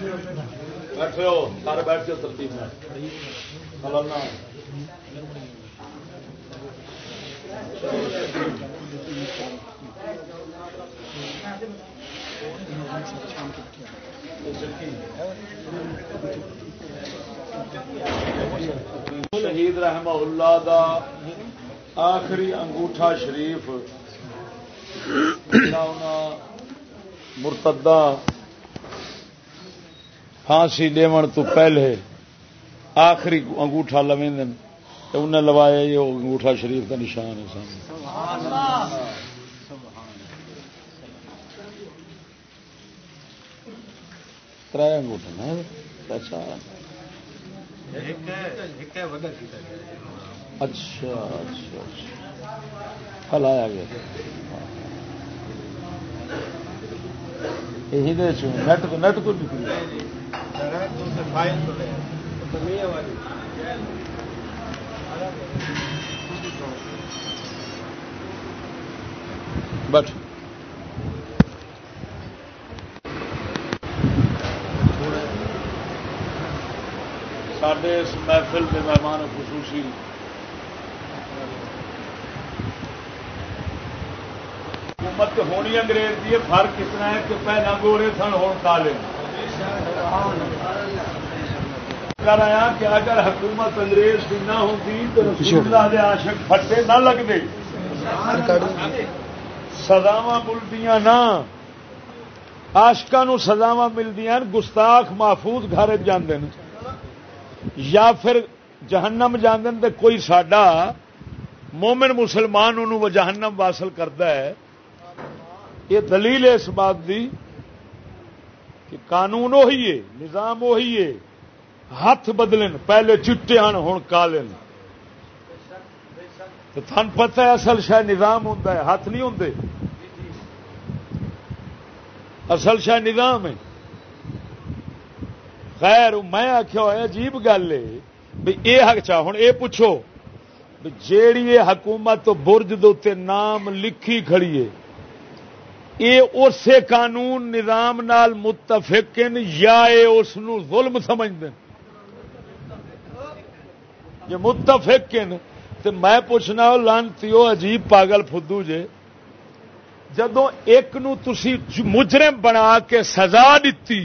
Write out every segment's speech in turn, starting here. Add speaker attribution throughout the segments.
Speaker 1: بیٹھے ہو، سارے بیٹھ کے ترتیب میں۔ شہید رحمہ اللہ دا آخری انگوٹھا شریف۔ مرتدہ پھانسی لیون تو پہلے آخری انگوٹھا لویں انہیں لوایا یہ انگوٹھا شریف کا نشان ہے سامنے۔ تر انگوٹھا نا اچھا۔ اچھا اچھا اچھا۔ گیا۔ یہی نیٹ کو نیٹ کو نکلی بٹ سڈے اس محفل کے مہمان خصوصی حکومت ہونی انگریز کی فرق کتنا ہے کہ پہلے گورے سن ہو کالے کر آیا کہ اگر حکومت انگریز کی نہ ہوتی تو رسول اللہ دے عاشق پھٹے نہ لگتے۔ سزاوا ملتی نہ۔ آشکا سزاوا ملتی گستاخ محفوظ گھر جانے یا پھر جہنم جانے تو کوئی ساڈا مومن مسلمان انہوں جہنم واصل کرتا ہے۔ یہ دلیل ہے اس بات دی۔ کہ قانون وہی ہے، نظام وہی ہے۔ ہاتھ بدلن، پہلے چٹے ہن ہوں کالے تو تھن پتہ ہے اصل شاید نظام ہوں ہاتھ نہیں ہوں اصل شاید نظام ہے۔ خیر، میں آخیا ہوا عجیب گل ہے۔ بھی یہ حق چاہ ہوں یہ پوچھو۔ جیڑی حکومت برج دے نام لکھی کھڑی ہے یہ اسے قانون نظام نال متفقن یا اس ظلم سمجھتے جی متفقن تو میں پوچھنا لانتی عجیب پاگل فدو جے۔ جدو ایک نو تسی مجرم بنا کے سزا دیتی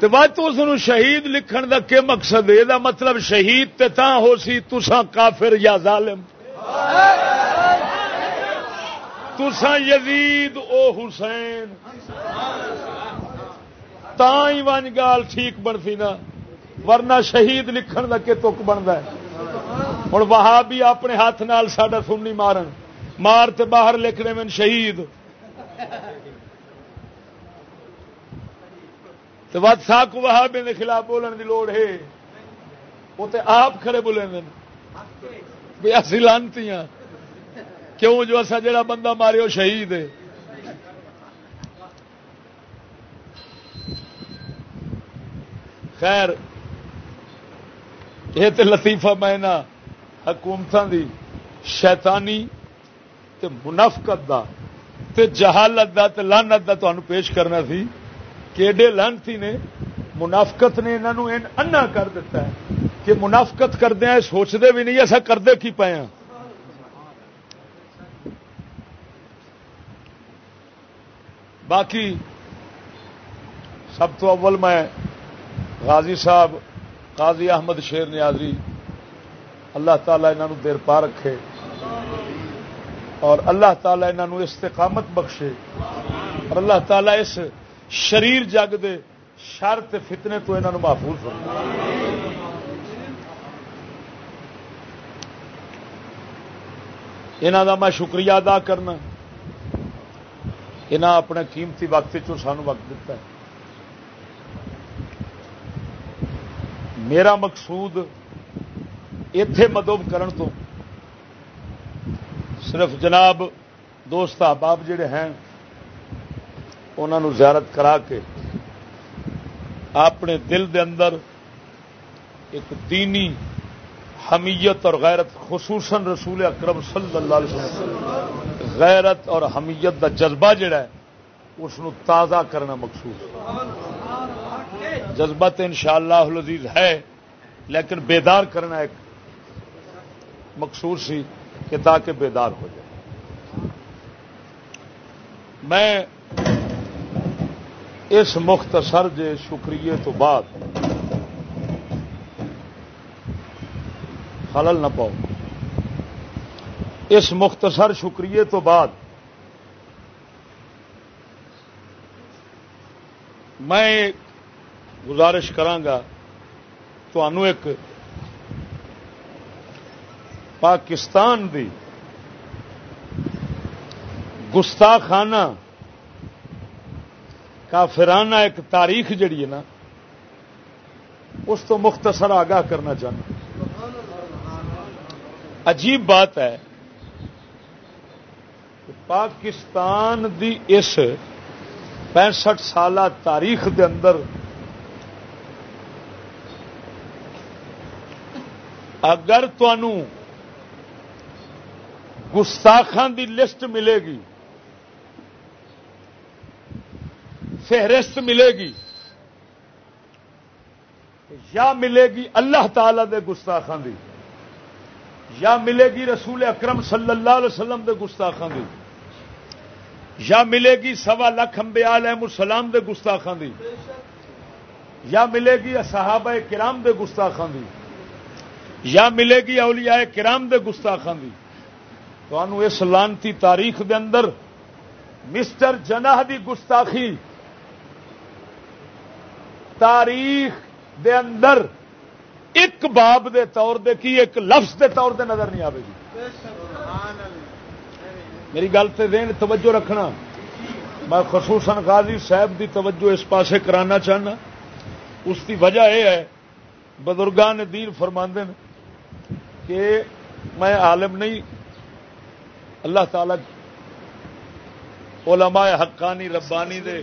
Speaker 1: تو بعد تو اس شہید لکھن دا کیا مقصد؟ یہ مطلب شہید تے تاں ہو سی تسا کافر یا ظالم۔ تسا یزید او حسین۔ تا ہی ون گال ٹھیک بنتی نا، ورنہ شہید لکھن کا کہ تک بنتا ہے۔ ہوں وہاں بھی اپنے ہاتھ نال ساڈا سننی مارن، مار تے باہر لکھنے میں شہید۔ تو بات ساک وہابی کے خلاف بولن دی لوڑ ہے۔ وہ تے آپ کھڑے بولے بھی اسی لانتی ہاں۔ کیوں جو اصا جڑا بندہ مارے وہ شہید ہے؟ خیر، یہ تو لطیفہ میں حکومت دی شیطانی تے منافقت دا تے جہالت دا تے لانت دا تو پیش کرنا سی۔ کہ لانتی نے منافقت نے انہوں انا کر دیتا ہے کہ منافقت کردیا سوچتے بھی نہیں ایسا کرتے کی پائے ہیں؟ باقی سب تو اول میں غازی صاحب، قاضی احمد شیر نیازی اللہ تعالیٰ انہوں دیر پا رکھے اور اللہ تعالیٰ انہوں استقامت بخشے اور اللہ تعالیٰ اس شریر جگ دے شرط فتنے تو انہوں محفوظ ہو انہوں کا میں شکریہ ادا کرنا۔ انہیں اپنے قیمتی وقت سان وقت دیتا ہے۔ میرا مقصود اتے مدوب کرن تو صرف جناب دوست احباب جڑے ہیں انہوں زیارت کرا کے اپنے دل دے اندر ایک دینی حمیت اور غیرت، خصوصاً رسول اکرم صلی اللہ علیہ وسلم غیرت اور حمیت دا جذبہ جڑا ہے، اس تازہ کرنا مقصود جذبت ان شاء اللہ ہے، لیکن بیدار کرنا ایک مقصور سی کہ تاکہ بیدار ہو جائے۔ میں اس مختصر جے شکریہ تو بعد خلل نہ پاؤ۔ اس مختصر شکریہ تو بعد میں گزارش کرانگا تو ایک پاکستان دی گستاخانہ کافرانہ ایک تاریخ جڑی ہے نا، اس تو مختصر آگاہ کرنا چاہنا عجیب بات ہے پاکستان دی اس پینسٹھ سالہ تاریخ دے اندر اگر گستاخان دی لسٹ ملے گی، فہرست ملے گی، یا ملے گی اللہ تعالی دے گستاخان دی۔ یا ملے گی رسول اکرم صلی اللہ علیہ وسلم دے گستاخان دی، یا ملے گی سوا لاکھ امبیا علیہ السلام دے گستاخان دی، یا ملے گی صحابہ کرام دے گستاخان دی، یا ملے گی اولیاء کرام دے گستاخان دی۔ تو اس لانتی تاریخ دے اندر مسٹر جناح دی گستاخی تاریخ دے اندر ایک باب دے طور دے کی ایک لفظ دے طور دے نظر نہیں آئے گی۔ میری گل سے دین توجہ رکھنا۔ میں خصوصاً غازی صاحب دی توجہ اس پاسے کرانا چاہنا۔ اس کی وجہ یہ ہے، بزرگان دین فرماندن کہ میں عالم نہیں، اللہ تعالی علماء حقانی ربانی دے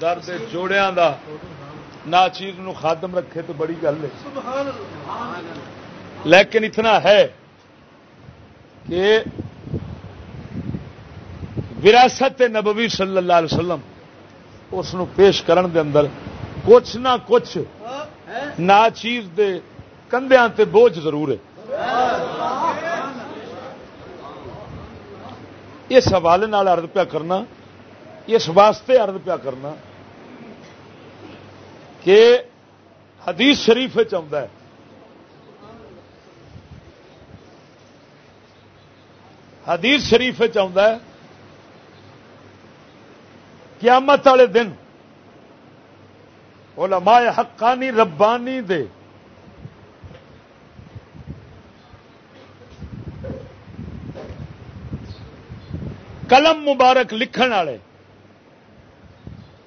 Speaker 1: درد جوڑیاں دا نہ چیز نو خادم رکھے تو بڑی گل ہے۔ لیکن اتنا ہے کہ وراثت نبوی صلی اللہ علیہ وسلم اس پیش کرن دے اندر کچھ نہ کچھ نہ چیز دے کندیاں تے بوجھ ضرور ہے۔ اس حوالے ارد پیا کرنا اس واسطے ارد پیا کرنا کہ حدیث شریف چاہتا ہے۔ حدیث شریف چاہتا ہے۔ قیامت والے دن علماء حقانی ربانی دے قلم مبارک لکھن والے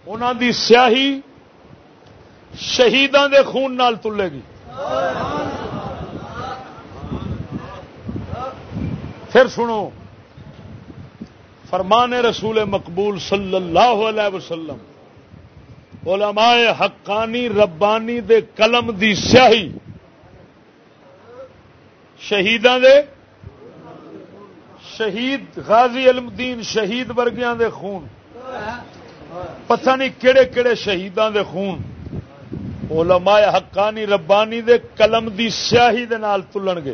Speaker 1: انہوں دی سیاہی شہیدان دے خون نال تلے گی۔ پھر سنو، فرمان رسول مقبول صلی اللہ علیہ وسلم، علماء حقانی ربانی دے قلم دی سیاہی شہیدان دے، شہید غازی علم دین شہید ورگیاں دے خون۔ پتہ نہیں کہڑے کہڑے شہیدان دے خون۔ علماء حقانی ربانی دے قلم دی سیاہی دے نال تلن گے۔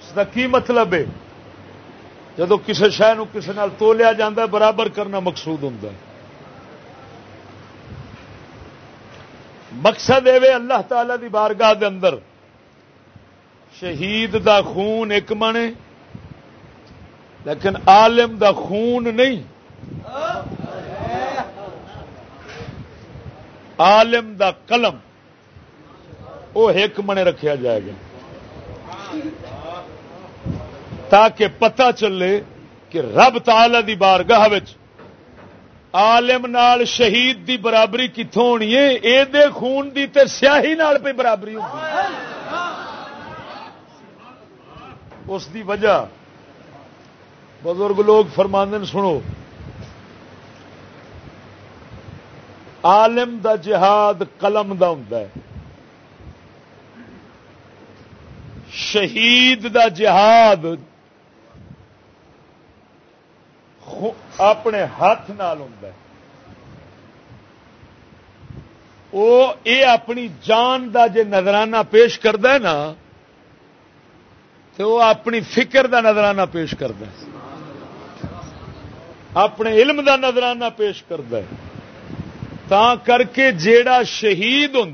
Speaker 1: اس کا کی مطلب ہے؟ جدو کسی شہ کسی نال تولیا جاتا ہے، برابر کرنا مقصود ہوں مقصد یہ اللہ تعالی دی بارگاہ دے اندر شہید دا خون ایک منے لیکن عالم دا خون نہیں۔ عالم دا قلم وہ ایک منے رکھا جائے گا۔ تاکہ پتہ چلے کہ رب تعالی دی بارگاہ عالم نال شہید دی برابری کتوں ہونی ہے یہ خون دی تے سیاہی نال پہ برابری ہوگی اس دی وجہ بزرگ لوگ فرماندن، سنو عالم دا جہاد قلم دا ہوں شہید دا جہاد اپنے ہاتھ نال ہوں وہ یہ اپنی جان دا جے نظرانہ پیش کرد نا تو وہ اپنی فکر دا نظرانہ پیش کرد اپنے علم دا نظرانہ پیش کرد تا کر کے جیڑا شہید ہوں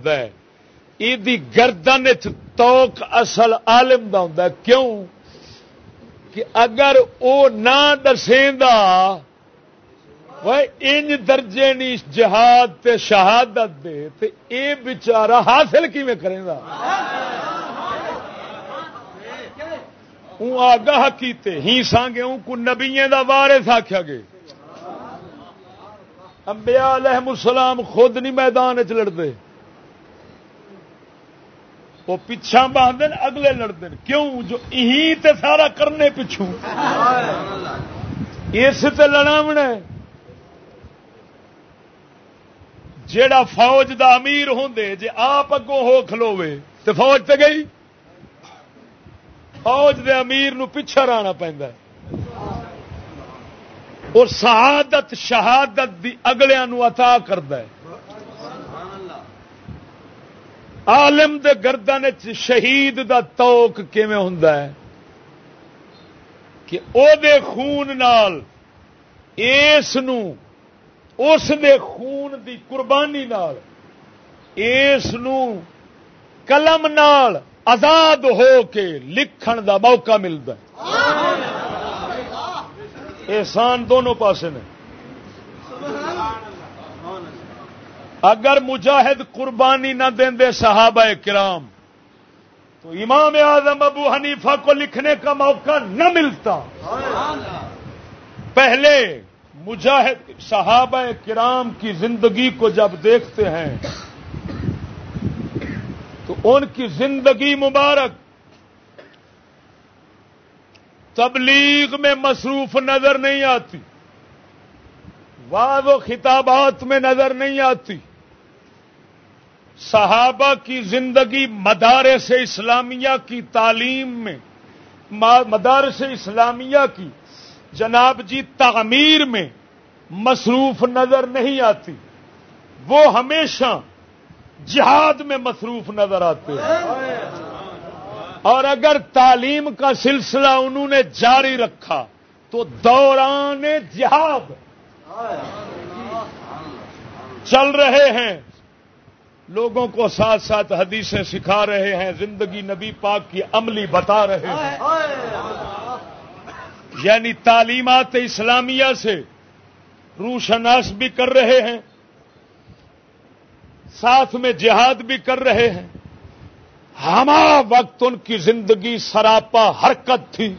Speaker 1: یہ گردن توک اصل عالم دا ہوں کیوں؟ کہ اگر وہ نہ دسیں انج درجے نی جہاد تے شہادت دے، تے اے بچارا حاصل کی کرے گا آگاہ کیتے، ہی سانگے ان کو نبیے دا وارث آخیا گے امبیا علیہ السلام خود نہیں میدان چ لڑتے۔ وہ پچھا باندھ اگلے لڑتے کیوں؟ جو تے سارا کرنے پچھوں۔ اس تے لڑاونا جیڑا فوج دا امیر ہوں جے آپ اگوں ہو کھلوے تو فوج تے گئی۔ فوج دے امیر نو پچھا رانا پہندا ہے۔ اور شہادت شہادت دی اگلیاں نو عطا کردا ہے۔ عالم دے گردن شہید دا توک کیویں ہوندا ہے؟ کہ او دے خون نال اس نو اس دے خون دی قربانی نال اس نو قلم نال آزاد ہو کے لکھن دا موقع ملتا احسان دونوں پاسے نے۔ اگر مجاہد قربانی نہ دیں دے صحابہ کرام، تو امام اعظم ابو حنیفہ کو لکھنے کا موقع نہ ملتا۔ پہلے مجاہد صحابہ کرام کی زندگی کو جب دیکھتے ہیں، تو ان کی زندگی مبارک تبلیغ میں مصروف نظر نہیں آتی۔ واض و خطابات میں نظر نہیں آتی۔ صحابہ کی زندگی مدارس اسلامیہ کی تعلیم میں مدارس اسلامیہ کی جناب جی تعمیر میں مصروف نظر نہیں آتی۔ وہ ہمیشہ جہاد میں مصروف نظر آتے ہیں۔ اور اگر تعلیم کا سلسلہ انہوں نے جاری رکھا تو دوران جہاد چل رہے ہیں۔ لوگوں کو ساتھ ساتھ حدیثیں سکھا رہے ہیں، زندگی نبی پاک کی عملی بتا رہے ہیں۔ یعنی تعلیمات اسلامیہ سے روشناس بھی کر رہے ہیں، ساتھ میں جہاد بھی کر رہے ہیں۔ ہما وقت ان کی زندگی سراپا حرکت تھی۔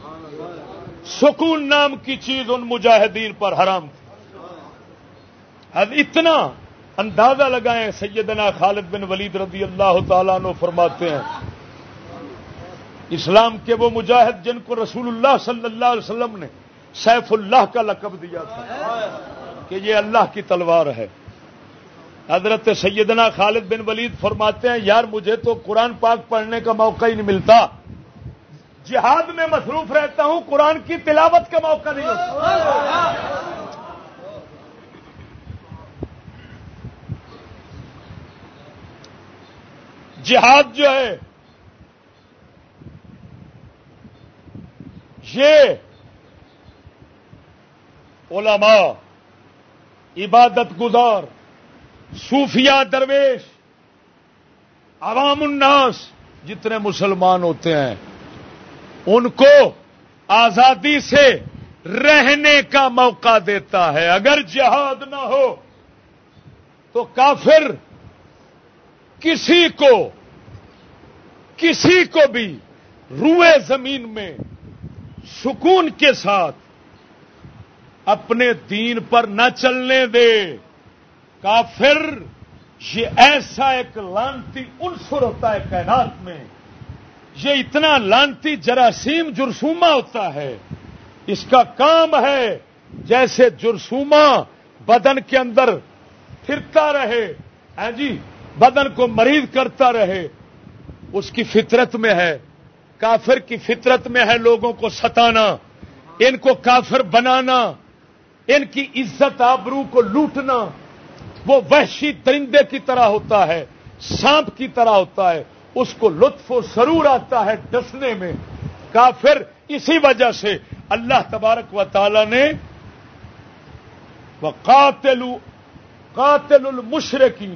Speaker 1: سکون نام کی چیز ان مجاہدین پر حرام تھی۔ اتنا اندازہ لگائیں سیدنا خالد بن ولید رضی اللہ تعالیٰ نو فرماتے ہیں، اسلام کے وہ مجاہد جن کو رسول اللہ صلی اللہ علیہ وسلم نے سیف اللہ کا لقب دیا تھا کہ یہ اللہ کی تلوار ہے۔ حضرت سیدنا خالد بن ولید فرماتے ہیں، یار مجھے تو قرآن پاک پڑھنے کا موقع ہی نہیں ملتا۔ جہاد میں مصروف رہتا ہوں، قرآن کی تلاوت کا موقع نہیں ہوتا۔ جہاد جو ہے، یہ علماء، عبادت گزار صوفیہ درویش، عوام الناس جتنے مسلمان ہوتے ہیں، ان کو آزادی سے رہنے کا موقع دیتا ہے۔ اگر جہاد نہ ہو تو کافر کسی کو کسی کو بھی روئے زمین میں سکون کے ساتھ اپنے دین پر نہ چلنے دے۔ کافر، یہ ایسا ایک لانتی عنصر ہوتا ہے کائنات میں۔ یہ اتنا لانتی جراثیم جرسوما ہوتا ہے۔ اس کا کام ہے جیسے جرسوما بدن کے اندر پھرتا رہے ہاں جی بدن کو مریض کرتا رہے، اس کی فطرت میں ہے۔ کافر کی فطرت میں ہے لوگوں کو ستانا، ان کو کافر بنانا، ان کی عزت آبرو کو لوٹنا۔ وہ وحشی درندے کی طرح ہوتا ہے، سانپ کی طرح ہوتا ہے، اس کو لطف و سرور آتا ہے ڈسنے میں۔ کافر اسی وجہ سے اللہ تبارک و تعالی نے وہ قاتل قاتل المشرقین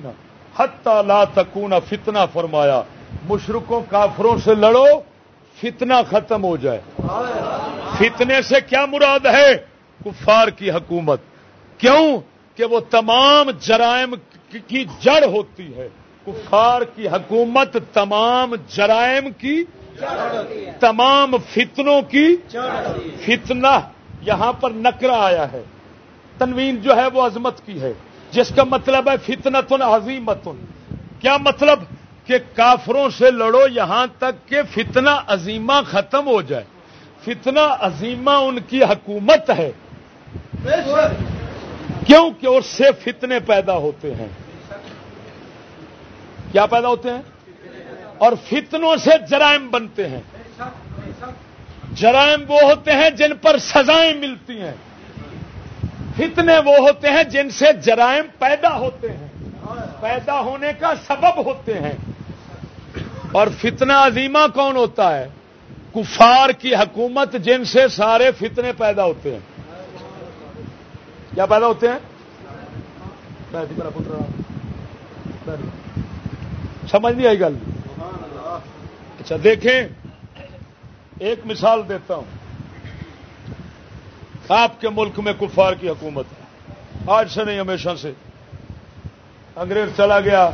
Speaker 1: حتی لا تکون فتنہ فرمایا۔ مشرقوں کافروں سے لڑو، فتنہ ختم ہو جائے۔ فتنے سے کیا مراد ہے؟ کفار کی حکومت۔ کیوں؟ کہ وہ تمام جرائم کی جڑ ہوتی ہے۔ کفار کی حکومت تمام جرائم کی تمام فتنوں کی فتنہ یہاں پر نکرا آیا ہے۔ تنوین جو ہے وہ عظمت کی ہے۔ جس کا مطلب ہے فتنتن عظیمتن۔ کیا مطلب کہ کافروں سے لڑو یہاں تک کہ فتنہ عظیمہ ختم ہو جائے۔ فتنہ عظیمہ ان کی حکومت ہے۔ کیوں کہ اس سے فتنے پیدا ہوتے ہیں۔ کیا پیدا ہوتے ہیں؟ اور فتنوں سے جرائم بنتے ہیں۔ جرائم وہ ہوتے ہیں جن پر سزائیں ملتی ہیں۔ فتنے وہ ہوتے ہیں جن سے جرائم پیدا ہوتے ہیں۔ پیدا ہونے کا سبب ہوتے ہیں۔ اور فتنہ عظیمہ کون ہوتا ہے؟ کفار کی حکومت جن سے سارے فتنے پیدا ہوتے ہیں۔ کیا پیدا ہوتے ہیں میرا پتر سمجھ نہیں آئی گل اچھا دیکھیں ایک مثال دیتا ہوں آپ کے ملک میں کفار کی حکومت ہے آج سے نہیں ہمیشہ سے انگریز چلا گیا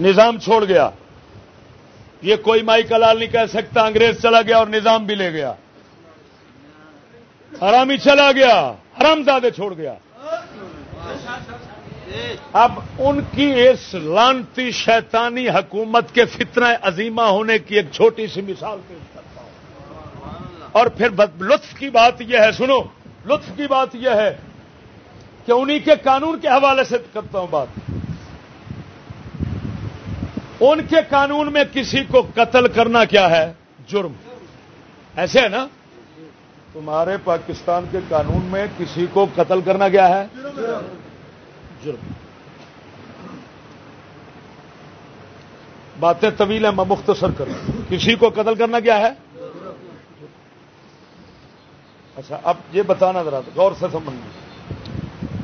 Speaker 1: نظام چھوڑ گیا یہ کوئی مائی کلال نہیں کہہ سکتا انگریز چلا گیا اور نظام بھی لے گیا حرامی چلا گیا، حرام زادے چھوڑ گیا۔ اب ان کی اس لانتی شیطانی حکومت کے فتنہ عظیمہ ہونے کی ایک چھوٹی سی مثال پیش کرتا ہوں۔ اور پھر لطف کی بات یہ ہے، سنو، لطف کی بات یہ ہے کہ انہی کے قانون کے حوالے سے کرتا ہوں بات۔ ان کے قانون میں کسی کو قتل کرنا کیا ہے؟ جرم۔ ایسے ہے نا؟ تمہارے پاکستان کے قانون میں کسی کو قتل کرنا کیا ہے؟ جرم۔ باتیں طویل ہیں، میں مختصر کروں۔ کسی کو قتل کرنا کیا ہے؟ اچھا اب یہ بتانا ذرا، غور سے سمجھنا۔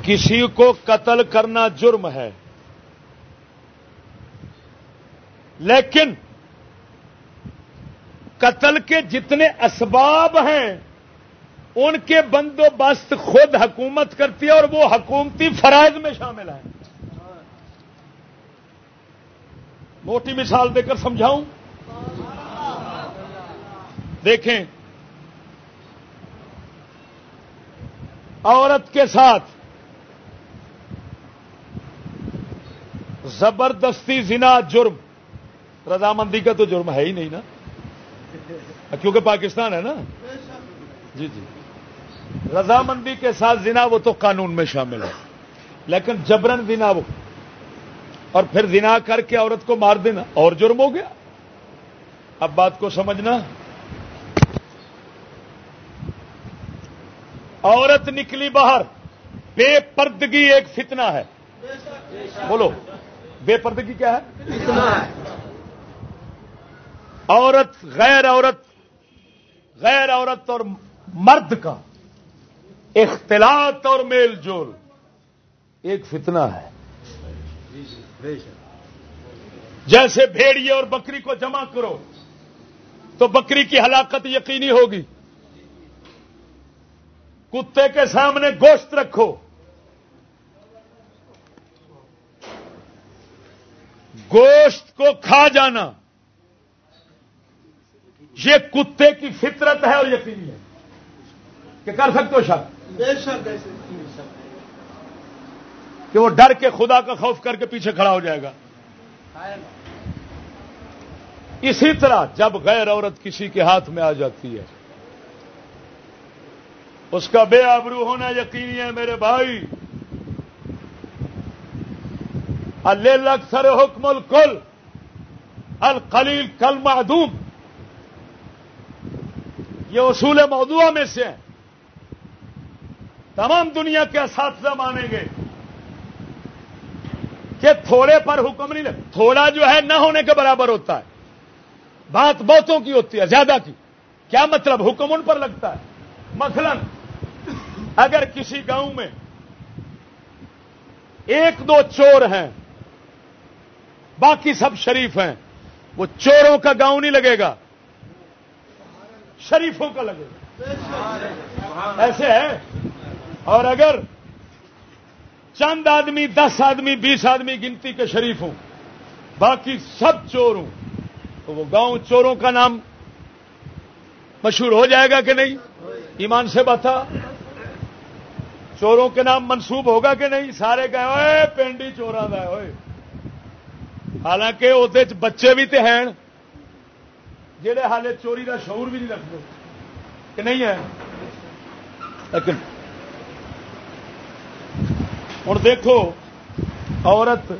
Speaker 1: کسی کو قتل کرنا جرم ہے، لیکن قتل کے جتنے اسباب ہیں ان کے بندوبست خود حکومت کرتی ہے اور وہ حکومتی فرائض میں شامل ہے موٹی مثال دے کر سمجھاؤں۔ دیکھیں۔ عورت کے ساتھ زبردستی زنا، جرم۔ رضامندی کا تو جرم ہے ہی نہیں نا۔ کیونکہ پاکستان ہے نا۔ جی جی۔ رضامندی کے ساتھ زنا وہ تو قانون میں شامل ہے۔ لیکن جبرن زنا وہ۔ اور پھر زنا کر کے عورت کو مار دینا اور جرم ہو گیا۔ اب بات کو سمجھنا۔ عورت نکلی باہر بے پردگی ایک فتنہ ہے۔ بولو بے پردگی کیا ہے؟ عورت غیر عورت غیر عورت اور مرد کا۔ اختلاط اور میل جول۔ ایک فتنہ ہے۔ جیسے بھیڑیے اور بکری کو جمع کرو، تو بکری کی ہلاکت یقینی ہوگی۔ کتے کے سامنے گوشت رکھو۔ گوشت کو کھا جانا۔ یہ کتے کی فطرت ہے اور یقینی ہے۔ کہ کر سکتے ہو شک؟ کہ وہ ڈر کے خدا کا خوف کر کے پیچھے کھڑا ہو جائے گا۔ اسی طرح جب غیر عورت کسی کے ہاتھ میں آ جاتی ہے اس کا بے آبرو ہونا یقینی ہے میرے بھائی۔ اللہ اکثر حکم الکل القلیل کل معدوم یہ اصول موضوع میں سے ہے تمام دنیا کے اساتذہ مانیں گے کہ تھوڑے پر حکم نہیں تھوڑا جو ہے نہ ہونے کے برابر ہوتا ہے۔ بات بہتوں کی ہوتی ہے، زیادہ کی۔ کیا مطلب حکم ان پر لگتا ہے؟ مثلا، اگر کسی گاؤں میں ایک دو چور ہیں، باقی سب شریف ہیں، وہ چوروں کا گاؤں نہیں لگے گا، شریفوں کا لگے گا۔ ایسے ہے اور اگر چند آدمی، دس آدمی، بیس آدمی گنتی کے شریف ہوں، باقی سب چور ہوں، تو وہ گاؤں چوروں کا نام مشہور ہو جائے گا کہ نہیں؟ ایمان سے بتا۔ چوروں کے نام منسوب ہوگا کہ نہیں؟ سارے گئے ہوئے پینڈی چورا ہوئے حالانکہ وہ بچے بھی تو ہیں۔ جہے حالے چوری کا شعور بھی نہیں رکھتے۔ کہ نہیں ہے؟ لیکن ہوں دیکھو، عورت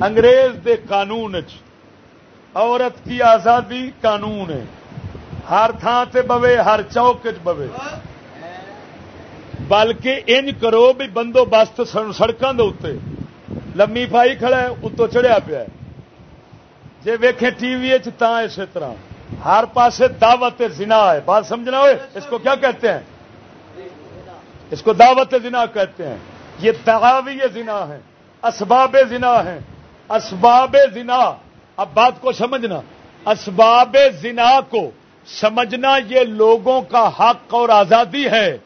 Speaker 1: انگریز دے قانون عورت کی آزادی قانون ہے۔ ہر تھان سے بوے، ہر چوک چ بوے۔ بلکہ انج کرو بھی بندوبست سڑکوں کے اتنے لمی پائی کھڑا ہے، اتو چڑھیا پیا جی ویکھے ٹی وی تا اسی طرح۔ ہر پاسے دعوت زنا ہے۔ بات سمجھنا ہوئے؟ اس کو کیا کہتے ہیں؟ اس کو دعوت زنا کہتے ہیں۔ یہ تغاوی زنا ہے، اسباب زنا ہے، اسباب زنا۔ اب بات کو سمجھنا، اسباب زنا کو سمجھنا یہ لوگوں کا حق اور آزادی ہے۔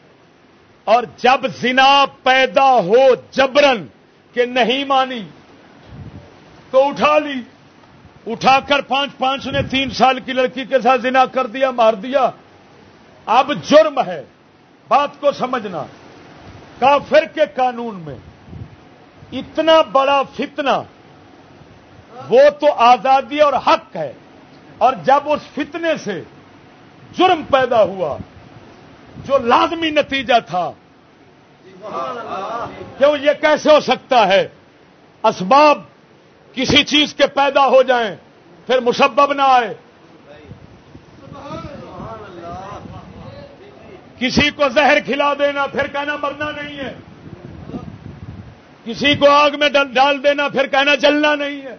Speaker 1: اور جب زنا پیدا ہو جبرن کہ نہیں مانی، تو اٹھا لی۔ اٹھا کر پانچ پانچ نے تین سال کی لڑکی کے ساتھ زنا کر دیا، مار دیا۔ اب جرم ہے۔ بات کو سمجھنا۔ کافر کے قانون میں اتنا بڑا فتنہ، وہ تو آزادی اور حق ہے۔ اور جب اس فتنے سے جرم پیدا ہوا، جو لازمی نتیجہ تھا، کیوں یہ کیسے ہو سکتا ہے؟ اسباب کسی چیز کے پیدا ہو جائیں، پھر مسبب نہ آئے۔ کسی کو زہر کھلا دینا پھر کہنا مرنا نہیں ہے۔ کسی کو آگ میں ڈال دینا پھر کہنا جلنا نہیں ہے۔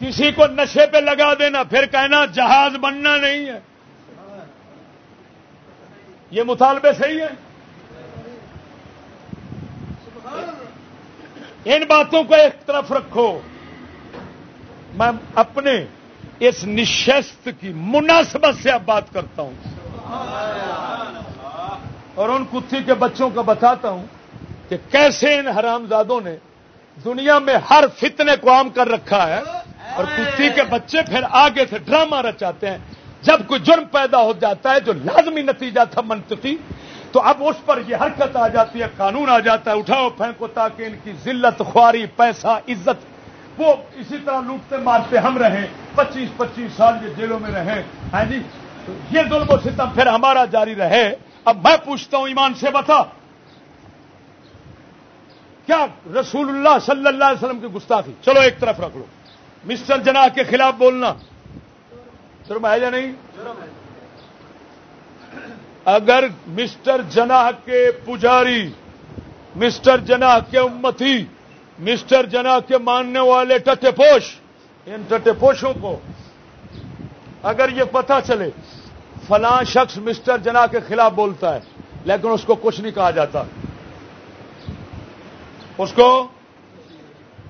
Speaker 1: کسی کو نشے پہ لگا دینا پھر کہنا جہاز بننا نہیں ہے۔ یہ مطالبے صحیح ہے ان باتوں کو ایک طرف رکھو۔ میں اپنے اس نشست کی مناسبت سے اب بات کرتا ہوں۔ اور ان کتھی کے بچوں کو بتاتا ہوں کہ کیسے ان حرام زادوں نے دنیا میں ہر فتنے کو عام کر رکھا ہے اور کتی کے بچے پھر آگے سے ڈرامہ رچاتے ہیں۔ جب کوئی جرم پیدا ہو جاتا ہے جو لازمی نتیجہ تھا منطقی، تو اب اس پر یہ حرکت آ جاتی ہے، قانون آ جاتا ہے، اٹھاؤ پھینکو تاکہ ان کی ذلت، خواری، پیسہ، عزت وہ اسی طرح لوٹتے مارتے ہم رہیں، پچیس پچیس سال یہ جیلوں میں رہیں ہاں جی؟ یہ ظلم و ستم پھر ہمارا جاری رہے۔ اب میں پوچھتا ہوں ایمان سے بتا، کیا رسول اللہ صلی اللہ علیہ وسلم کی گستاخی؟ چلو ایک طرف رکھ لو۔ مسٹر جناح کے خلاف بولنا۔ شرم ہے یا نہیں؟ اگر مسٹر جناح کے پجاری، مسٹر جناح کے امتی مسٹر جنا کے ماننے والے ٹٹے پوش، ان ٹٹے پوشوں کو اگر یہ پتہ چلے، فلاں شخص مسٹر جنا کے خلاف بولتا ہے، لیکن اس کو کچھ نہیں کہا جاتا۔ اس کو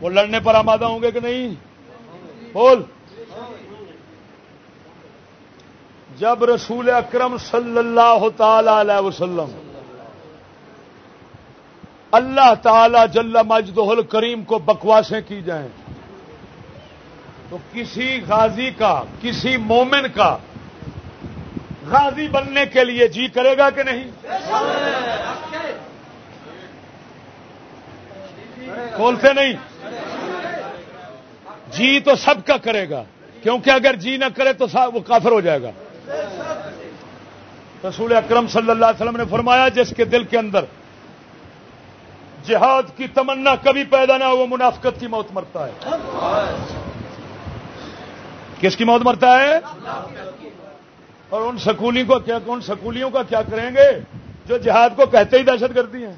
Speaker 1: وہ لڑنے پر آمادہ ہوں گے کہ نہیں؟ بول۔ جب رسول اکرم صلی اللہ تعالی علیہ وسلم اللہ تعالی جل مجد کریم کو بکواسیں کی جائیں۔ تو کسی غازی کا، کسی مومن کا غازی بننے کے لیے جی کرے گا کہ نہیں؟ بولتے نہیں؟ جی تو سب کا کرے گا۔ کیونکہ اگر جی نہ کرے تو وہ کافر ہو جائے گا۔ رسول اکرم صلی اللہ علیہ وسلم نے فرمایا، جس کے دل کے اندر جہاد کی تمنا کبھی پیدا نہ ہو، وہ منافقت کی موت مرتا ہے۔ کس کی موت مرتا ہے؟ اور ان سکولیوں کو کیا ان سکولیوں کا کیا کریں گے؟ جو جہاد کو کہتے ہی دہشت کرتی ہیں۔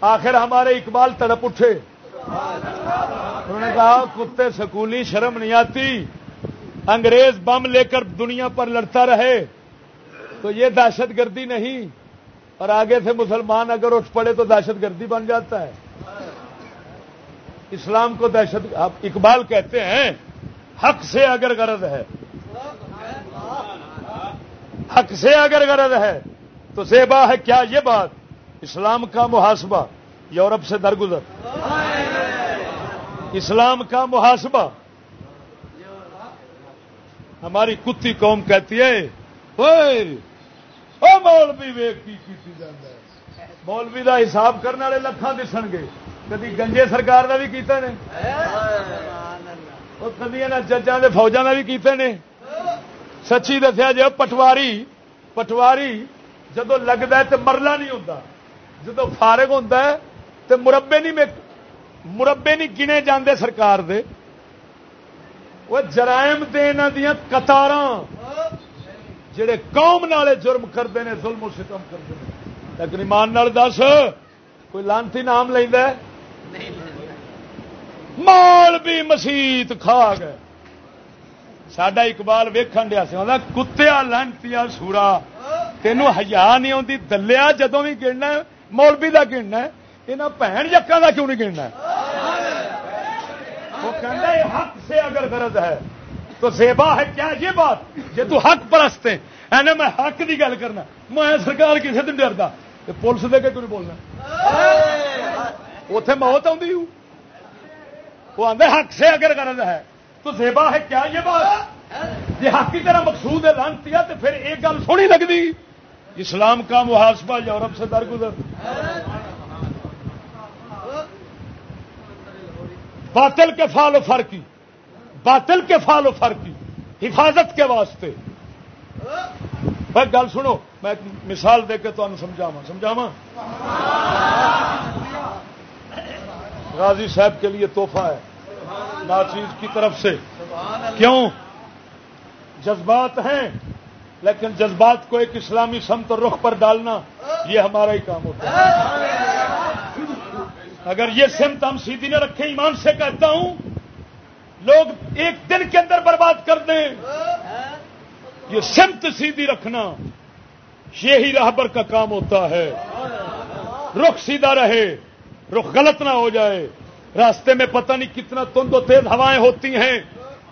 Speaker 1: آخر ہمارے اقبال تڑپ اٹھے۔ انہوں نے کہا، کتے سکولی شرم نہیں آتی۔ انگریز بم لے کر دنیا پر لڑتا رہے، تو یہ دہشت گردی نہیں۔ اور آگے سے مسلمان اگر اٹھ پڑے تو دہشت گردی بن جاتا ہے۔ اسلام کو دہشت اقبال کہتے ہیں، حق سے اگر غرض ہے۔ حق سے اگر غرض ہے تو زیبا ہے کیا یہ بات؟ اسلام کا محاسبہ یورپ سے درگزر۔ اسلام کا محاسبہ۔ ہماری کتی قوم کہتی ہے وہ مولوی ویگ کی مولوی کا حساب کرنے والے لکھان دسن گے۔ کدی گنجے سرکار کا بھی کیتے ہیں کدی ججاں فوجوں کا بھی کیتے ہیں سچی دسیا جی پٹواری پٹواری جدو لگتا ہے تو مرلا نہیں ہوتا جدو فارغ ہوتا ہے تو مربے نہیں مربے نہیں گنے جاندے سرکار دے۔ وہ جرائم دیا قطار جڑے قوم نالے جرم کرتے ہیں ظلم و ستم کرتے ہیں لیکن ایمان نال دس، کوئی لانتی نام لینا مال بھی مسیت کھا گئے۔ سڈا اقبال ویکن دیا سا کتیا لانتی سورا۔ تینوں ہزار نہیں آتی دلیا جدو بھی گرنا مولوی کا گرنا یہاں بھن جکا کا کیوں نہیں گرنا وہ کہنا حق سے اگر غرض ہے۔ تو زیبا ہے، کیا یہ بات؟ جی تو حق پرست ہے میں حق کی گل کرنا۔ میں سرکار کسی دن ڈردا۔ پولیس دے کے کیوں بولنا۔ اتے موت آئی وہ آدھے حق سے اگر غرض ہے۔ تو زیبا ہے، کیا یہ بات؟ جی حق کی طرح مقصود ہے، لانتی تو پھر ایک گل سونی لگتی اسلام کا محاسبہ یورپ سے درگزر۔ باطل کے فال فرقی باطل کے فال و فرقی حفاظت کے واسطے۔ گل سنو، میں مثال دے کے تمہیں سمجھاوا سمجھاوا غازی صاحب کے لیے توحفہ ہے، ناچیز کی طرف سے۔ کیوں؟ جذبات ہیں، لیکن جذبات کو ایک اسلامی سمت رخ پر ڈالنا یہ ہمارا ہی کام ہوتا ہے۔ اگر یہ سمت ہم سیدھی نہ رکھیں، ایمان سے کہتا ہوں لوگ ایک دن کے اندر برباد کر دیں۔ یہ سمت سیدھی رکھنا، یہی راہبر کا کام ہوتا ہے۔ رخ سیدھا رہے، رخ غلط نہ ہو جائے۔ راستے میں پتہ نہیں کتنا تند و تیز ہوائیں ہوتی ہیں۔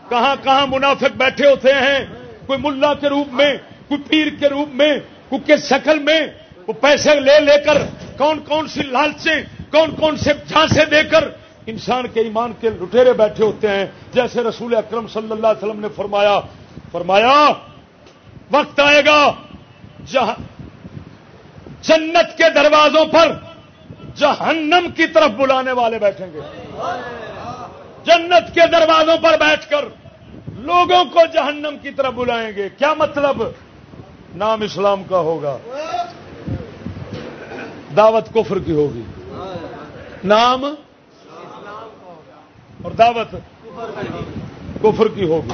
Speaker 1: کہاں کہاں منافق بیٹھے ہوتے ہیں۔ کوئی ملا کے روپ میں، کوئی پیر کے روپ میں، کوئی کس شکل میں۔ وہ پیسے لے لے کر کون کون سی لالچیں، کون کون سے جھانسے دے کر انسان کے ایمان کے لٹیرے بیٹھے ہوتے ہیں۔ جیسے رسول اکرم صلی اللہ علیہ وسلم نے فرمایا فرمایا، وقت آئے گا جہاں جنت کے دروازوں پر جہنم کی طرف بلانے والے بیٹھیں گے۔ جنت کے دروازوں پر بیٹھ کر لوگوں کو جہنم کی طرف بلائیں گے۔ کیا مطلب؟ نام اسلام کا ہوگا۔ دعوت کفر کی ہوگی۔ نام اور دعوت کفر کی ہوگی۔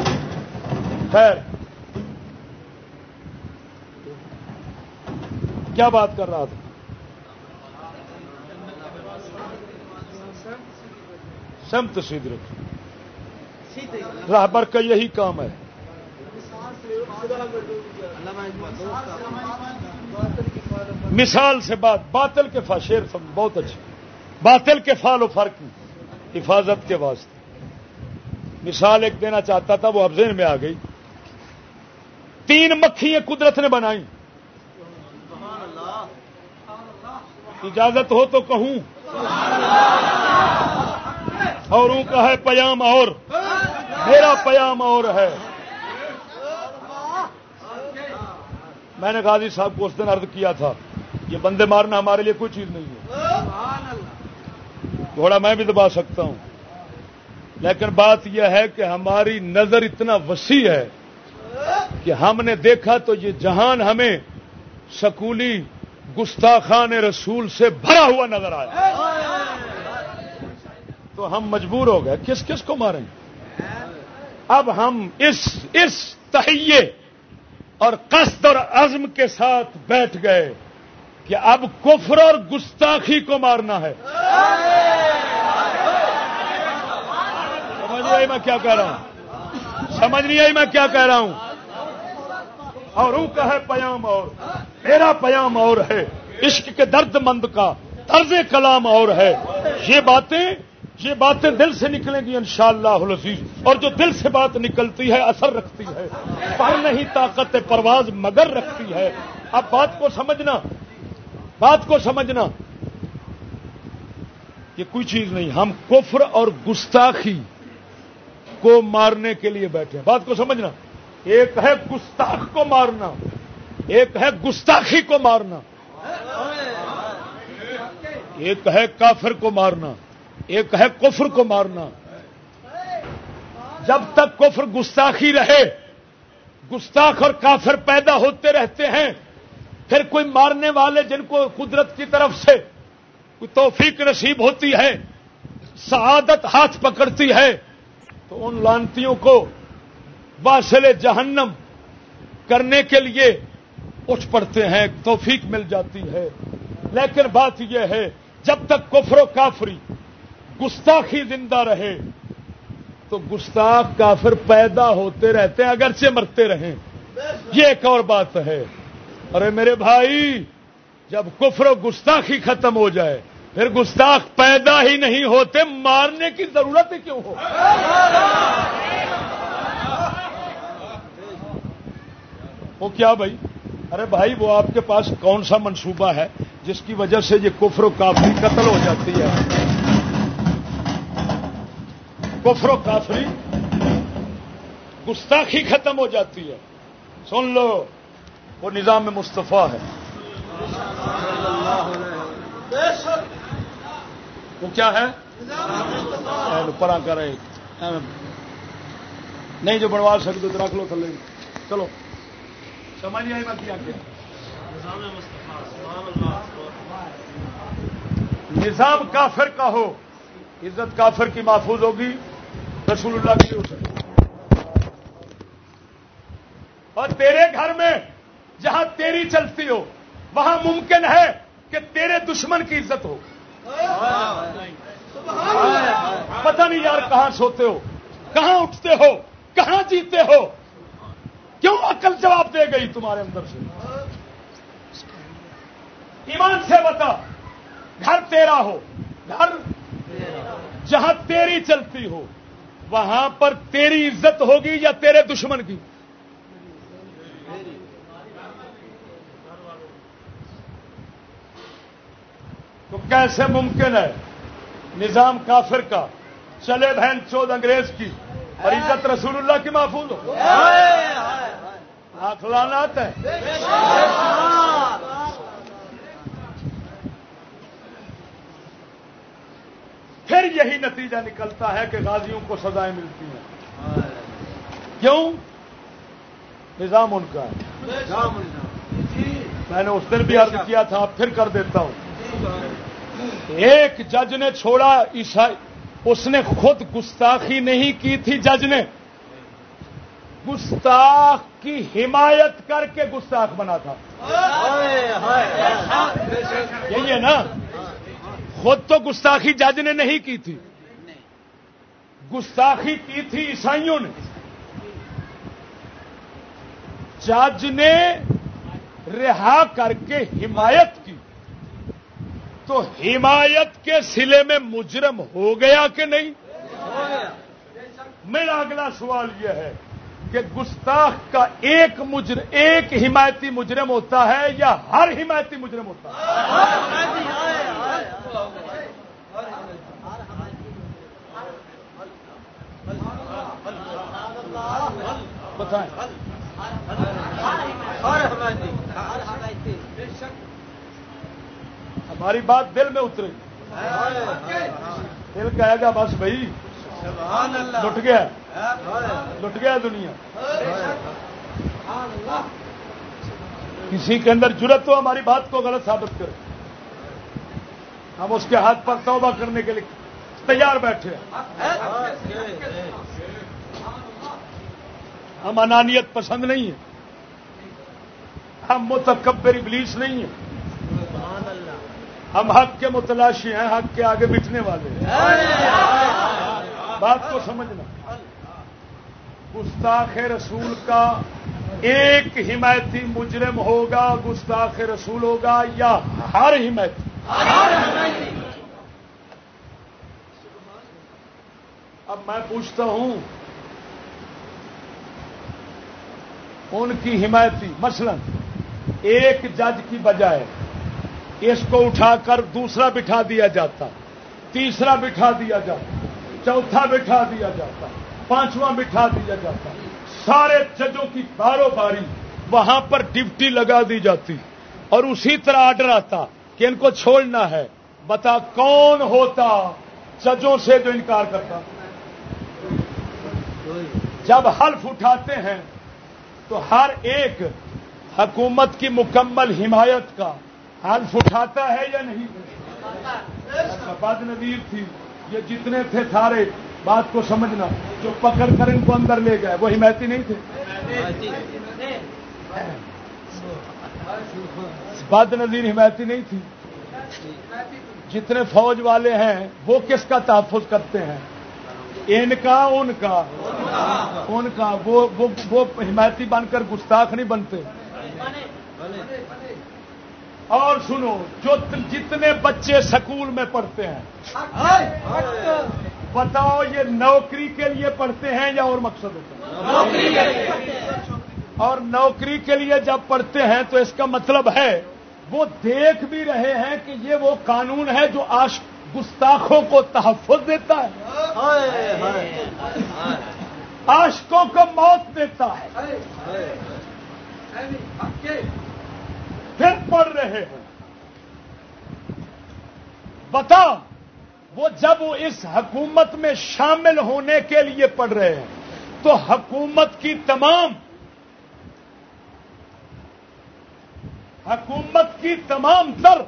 Speaker 1: خیر۔ کیا بات کر رہا تھا؟ سمت سیدھ رکھ راہبر کا یہی کام ہے۔ مثال سے بات، باطل کے فاشیر بہت اچھی باطل کے فال و فرق حفاظت کے واسطے۔ مثال ایک دینا چاہتا تھا، وہ افزین میں آ گئی۔ تین مکھیاں قدرت نے بنائی۔ اجازت ہو تو کہوں۔ اور ان کا ہے، پیام اور۔ میرا پیام اور ہے۔ میں نے غازی صاحب کو اس دن ارد کیا تھا، یہ بندے مارنا ہمارے لیے کوئی چیز نہیں ہے۔ گھوڑا میں بھی دبا سکتا ہوں۔ لیکن بات یہ ہے کہ ہماری نظر اتنا وسیع ہے کہ ہم نے دیکھا تو یہ جہان ہمیں سکولی گستاخان رسول سے بھرا ہوا نظر آیا۔ تو ہم مجبور ہو گئے۔ کس کس کو ماریں؟ اب ہم اس اس تہیے اور قصد اور عزم کے ساتھ بیٹھ گئے کہ اب کفر اور گستاخی کو مارنا ہے سمجھ نہیں آئی میں کیا کہہ رہا ہوں۔ سمجھ نہیں آئی میں کیا کہہ رہا ہوں۔ اور ان کا ہے پیام اور۔ میرا پیام اور ہے۔ عشق کے درد مند کا طرز کلام اور ہے۔ یہ باتیں یہ باتیں دل سے نکلیں گی انشاءاللہ شاء اللہ اور جو دل سے بات نکلتی ہے، اثر رکھتی ہے۔ پر نہیں طاقت پرواز مگر رکھتی ہے۔ اب بات کو سمجھنا۔ بات کو سمجھنا۔ یہ کوئی چیز نہیں۔ ہم کفر اور گستاخی کو مارنے کے لیے بیٹھے بات کو سمجھنا۔ ایک ہے گستاخ کو مارنا۔ ایک ہے گستاخی کو مارنا۔ ایک ہے کافر کو مارنا۔ ایک ہے کفر کو مارنا۔ جب تک کفر گستاخی رہے، گستاخ اور کافر پیدا ہوتے رہتے ہیں، پھر کوئی مارنے والے جن کو قدرت کی طرف سے کوئی توفیق نصیب ہوتی ہے، سعادت ہاتھ پکڑتی ہے تو ان لانتیوں کو واصل جہنم کرنے کے لیے اٹھ پڑتے ہیں، توفیق مل جاتی ہے۔ لیکن بات یہ ہے، جب تک کفر و کافری گستاخی زندہ رہے، تو گستاخ کافر پیدا ہوتے رہتے ہیں، اگرچہ مرتے رہیں۔ یہ ایک اور بات ہے۔ ارے میرے بھائی، جب کفر و گستاخی ختم ہو جائے پھر گستاخ پیدا ہی نہیں ہوتے، مارنے کی ضرورت ہی کیوں ہو؟ وہ کیا بھائی؟ ارے بھائی، وہ آپ کے پاس کون سا منصوبہ ہے جس کی وجہ سے یہ کفر و کافری قتل ہو جاتی ہے؟ کفر و کافری گستاخی ختم ہو جاتی ہے۔ سن لو، وہ نظام میں مصطفیٰ ہے۔ وہ کیا ہے؟ پرا کرے۔ نہیں جو بنوا سکتے تو رکھ لو تھلے۔ چلو۔ سمجھ آئی بات کیا نظام کافر کا ہو عزت کافر کی محفوظ ہوگی رسول اللہ کی ہو سکتی اور تیرے گھر میں جہاں تیری چلتی ہو وہاں ممکن ہے کہ تیرے دشمن کی عزت ہو۔ پتہ نہیں یار کہاں سوتے ہو، کہاں اٹھتے ہو، کہاں جیتے ہو؟ کیوں عقل جواب دے گئی تمہارے اندر سے؟ ایمان سے بتا، گھر تیرا ہو، گھر جہاں تیری چلتی ہو، وہاں پر تیری عزت ہوگی یا تیرے دشمن کی؟ کیسے ممکن ہے؟ نظام کافر کا۔ چلے بہن چود انگریز کی۔ اور عزت رسول اللہ کی محفوظ ہو۔ آخلانات ہے پھر یہی نتیجہ نکلتا ہے کہ غازیوں کو سزائیں ملتی ہیں۔ کیوں؟ نظام ان کا ہے۔ میں نے اس دن بھی عرض کیا تھا پھر کر دیتا ہوں۔ ایک جج نے چھوڑا، عیسائی، اس نے خود گستاخی نہیں کی تھی جج نے۔ گستاخ کی حمایت کر کے گستاخ بنا تھا۔ یہی ہے نا؟ خود تو گستاخی جج نے نہیں کی تھی۔ گستاخی کی تھی عیسائیوں نے۔ جج نے رہا کر کے حمایت کی۔ تو حمایت کے سلے میں مجرم ہو گیا کہ نہیں؟ میرا اگلا سوال یہ ہے کہ گستاخ کا ایک مجر، ایک حمایتی مجرم ہوتا ہے یا ہر حمایتی مجرم ہوتا ہے؟ بتائیں۔ ہماری بات دل میں اترے۔ دل کہے گا بس بھائی لٹ گیا۔ لٹ گیا دنیا۔ کسی کے اندر جرت تو ہماری بات کو غلط ثابت کرے۔ ہم اس کے ہاتھ پر توبہ کرنے کے لیے تیار بیٹھے ہم انانیت پسند نہیں ہیں۔ ہم متکبر ابلیس نہیں ہیں۔ ہم حق کے متلاشی ہیں، حق کے آگے بٹھنے والے بات کو سمجھنا۔ گستاخ رسول کا ایک حمایتی مجرم ہوگا، گستاخ رسول ہوگا یا ہر حمایتی؟ اب میں پوچھتا ہوں، ان کی حمایتی، مثلا ایک جج کی بجائے اس کو اٹھا کر دوسرا بٹھا دیا جاتا، تیسرا بٹھا دیا جاتا، چوتھا بٹھا دیا جاتا، پانچواں بٹھا دیا جاتا۔ سارے ججوں کی بارو باری وہاں پر ڈپٹی لگا دی جاتی۔ اور اسی طرح آرڈر آتا کہ ان کو چھوڑنا ہے۔ بتا کون ہوتا ججوں سے جو انکار کرتا۔ جب حلف اٹھاتے ہیں تو ہر ایک حکومت کی مکمل حمایت کا حلف اٹھاتا ہے یا نہیں؟ اچھا، بد نظیر تھی۔ یہ جتنے تھے سارے، بات کو سمجھنا۔ جو پکڑ کر ان کو اندر لے گئے وہ حمایتی نہیں تھے؟ بد نظیر حمایتی نہیں تھی۔ جتنے فوج والے ہیں، وہ کس کا تحفظ کرتے ہیں؟ ان کا ان کا۔ ان کا، وہ حمایتی بن کر گستاخ نہیں بنتے۔ اور سنو جو جتنے بچے سکول میں پڑھتے ہیں بتاؤ یہ نوکری کے لیے پڑھتے ہیں یا اور مقصد ہوتا ہے اور نوکری کے لیے جب پڑھتے ہیں تو اس کا مطلب ہے وہ دیکھ بھی رہے ہیں کہ یہ وہ قانون ہے جو آش گستاخوں کو تحفظ دیتا ہے آشکوں کو موت دیتا ہے پھر پڑھ رہے ہیں بتا، وہ جب وہ اس حکومت میں شامل ہونے کے لیے پڑھ رہے ہیں، تو حکومت کی تمام، حکومت کی تمام تر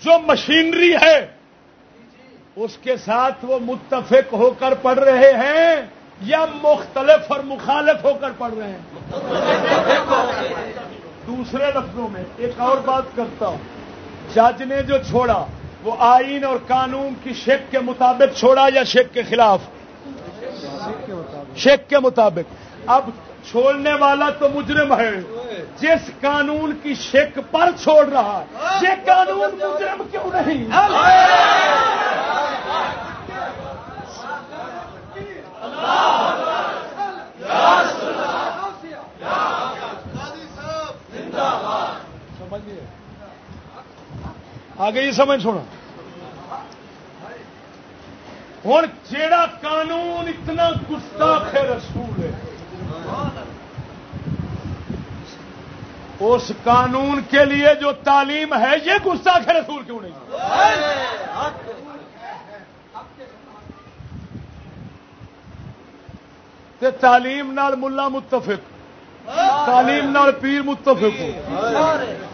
Speaker 1: جو مشینری ہے، اس کے ساتھ وہ متفق ہو کر پڑھ رہے ہیں۔ یا مختلف اور مخالف ہو کر پڑھ رہے ہیں۔ دوسرے لفظوں میں ایک اور بات کرتا ہوں۔ جج نے جو چھوڑا، وہ آئین اور قانون کی شیک کے مطابق چھوڑا یا شیک کے خلاف؟ شیک کے مطابق۔ اب چھوڑنے والا تو مجرم ہے۔ جس قانون کی شک پر چھوڑ رہا ہے، یہ قانون مجرم کیوں نہیں؟ سمجھیے آگے یہ سمجھ سونا ہوں جیڑا قانون اتنا گستاخ ہے رسول ہے، اس قانون کے لیے جو تعلیم ہے، یہ گستاخ ہے رسول کیوں نہیں؟ تے تعلیم نال ملا متفق۔ تعلیم نال پیر متفق ہو۔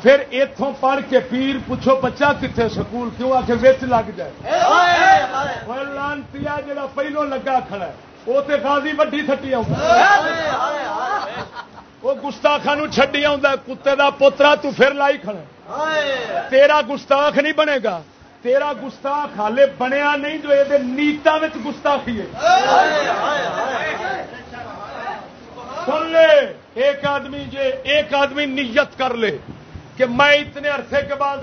Speaker 1: پھر اتوں پڑھ کے پیر پوچھو بچہ کتنے سکول کیوں آ کے ویچ لگ جائے؟ لانتی جا پہلو لگا کھڑا ہے وہ تو غازی وڈی تھٹی آ وہ گستاخا چڈی آ کتے کا پوترا تو پھر لائی کھڑا تیرا گستاخ نہیں بنے گا۔ تیرا گستاخ ہالے بنیا نہیں جو یہ نیتا گستاخی ہے۔ سن لے۔ ایک آدمی جے، ایک آدمی نیت کر لے کہ میں اتنے عرصے کے بعد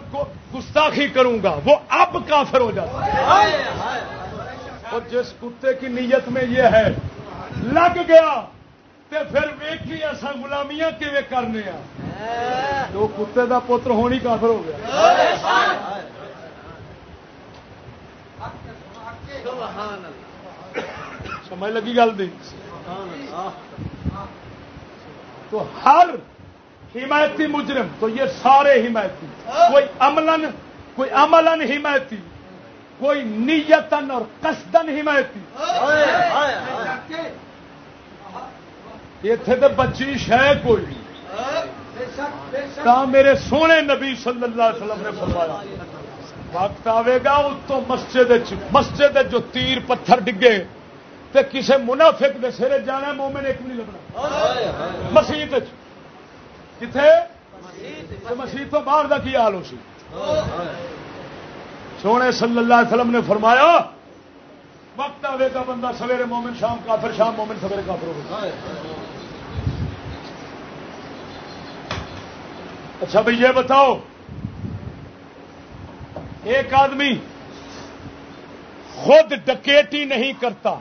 Speaker 1: گستاخی کروں گا۔ وہ اب کافر ہو جاتا ہے۔ اور جس کتے کی نیت میں یہ ہے، لگ گیا تے پھر ویکھی ایسا گلامیاں کہ کرنے تو کتے دا پتر ہونی کافر ہو گیا۔ سمجھ لگی گل دی؟ تو ہر حمایتی مجرم تو یہ سارے حمایتی کوئی عملن کوئی عملن حمایتی کوئی نیتن اور قصدن حمایتی۔ اتے تو بچی ہے کوئی۔ میرے سونے نبی صلی اللہ علیہ وسلم نے فرمایا وقت آئے گا اتوں مسجد مسجد جو تیر پتھر ڈگے تے کسے منافق دے سرے جانا مومن ایک نہیں لگنا مسیح کتنے مسیح تو باہر کا کی حال ہو سی؟ سونے صلی اللہ علیہ وسلم نے فرمایا، وقت آئے گا بندہ سویرے مومن شام کافر، شام مومن سویرے کافر ہوگا اچھا بھائی، یہ بتاؤ، ایک آدمی خود ڈکیٹی نہیں کرتا۔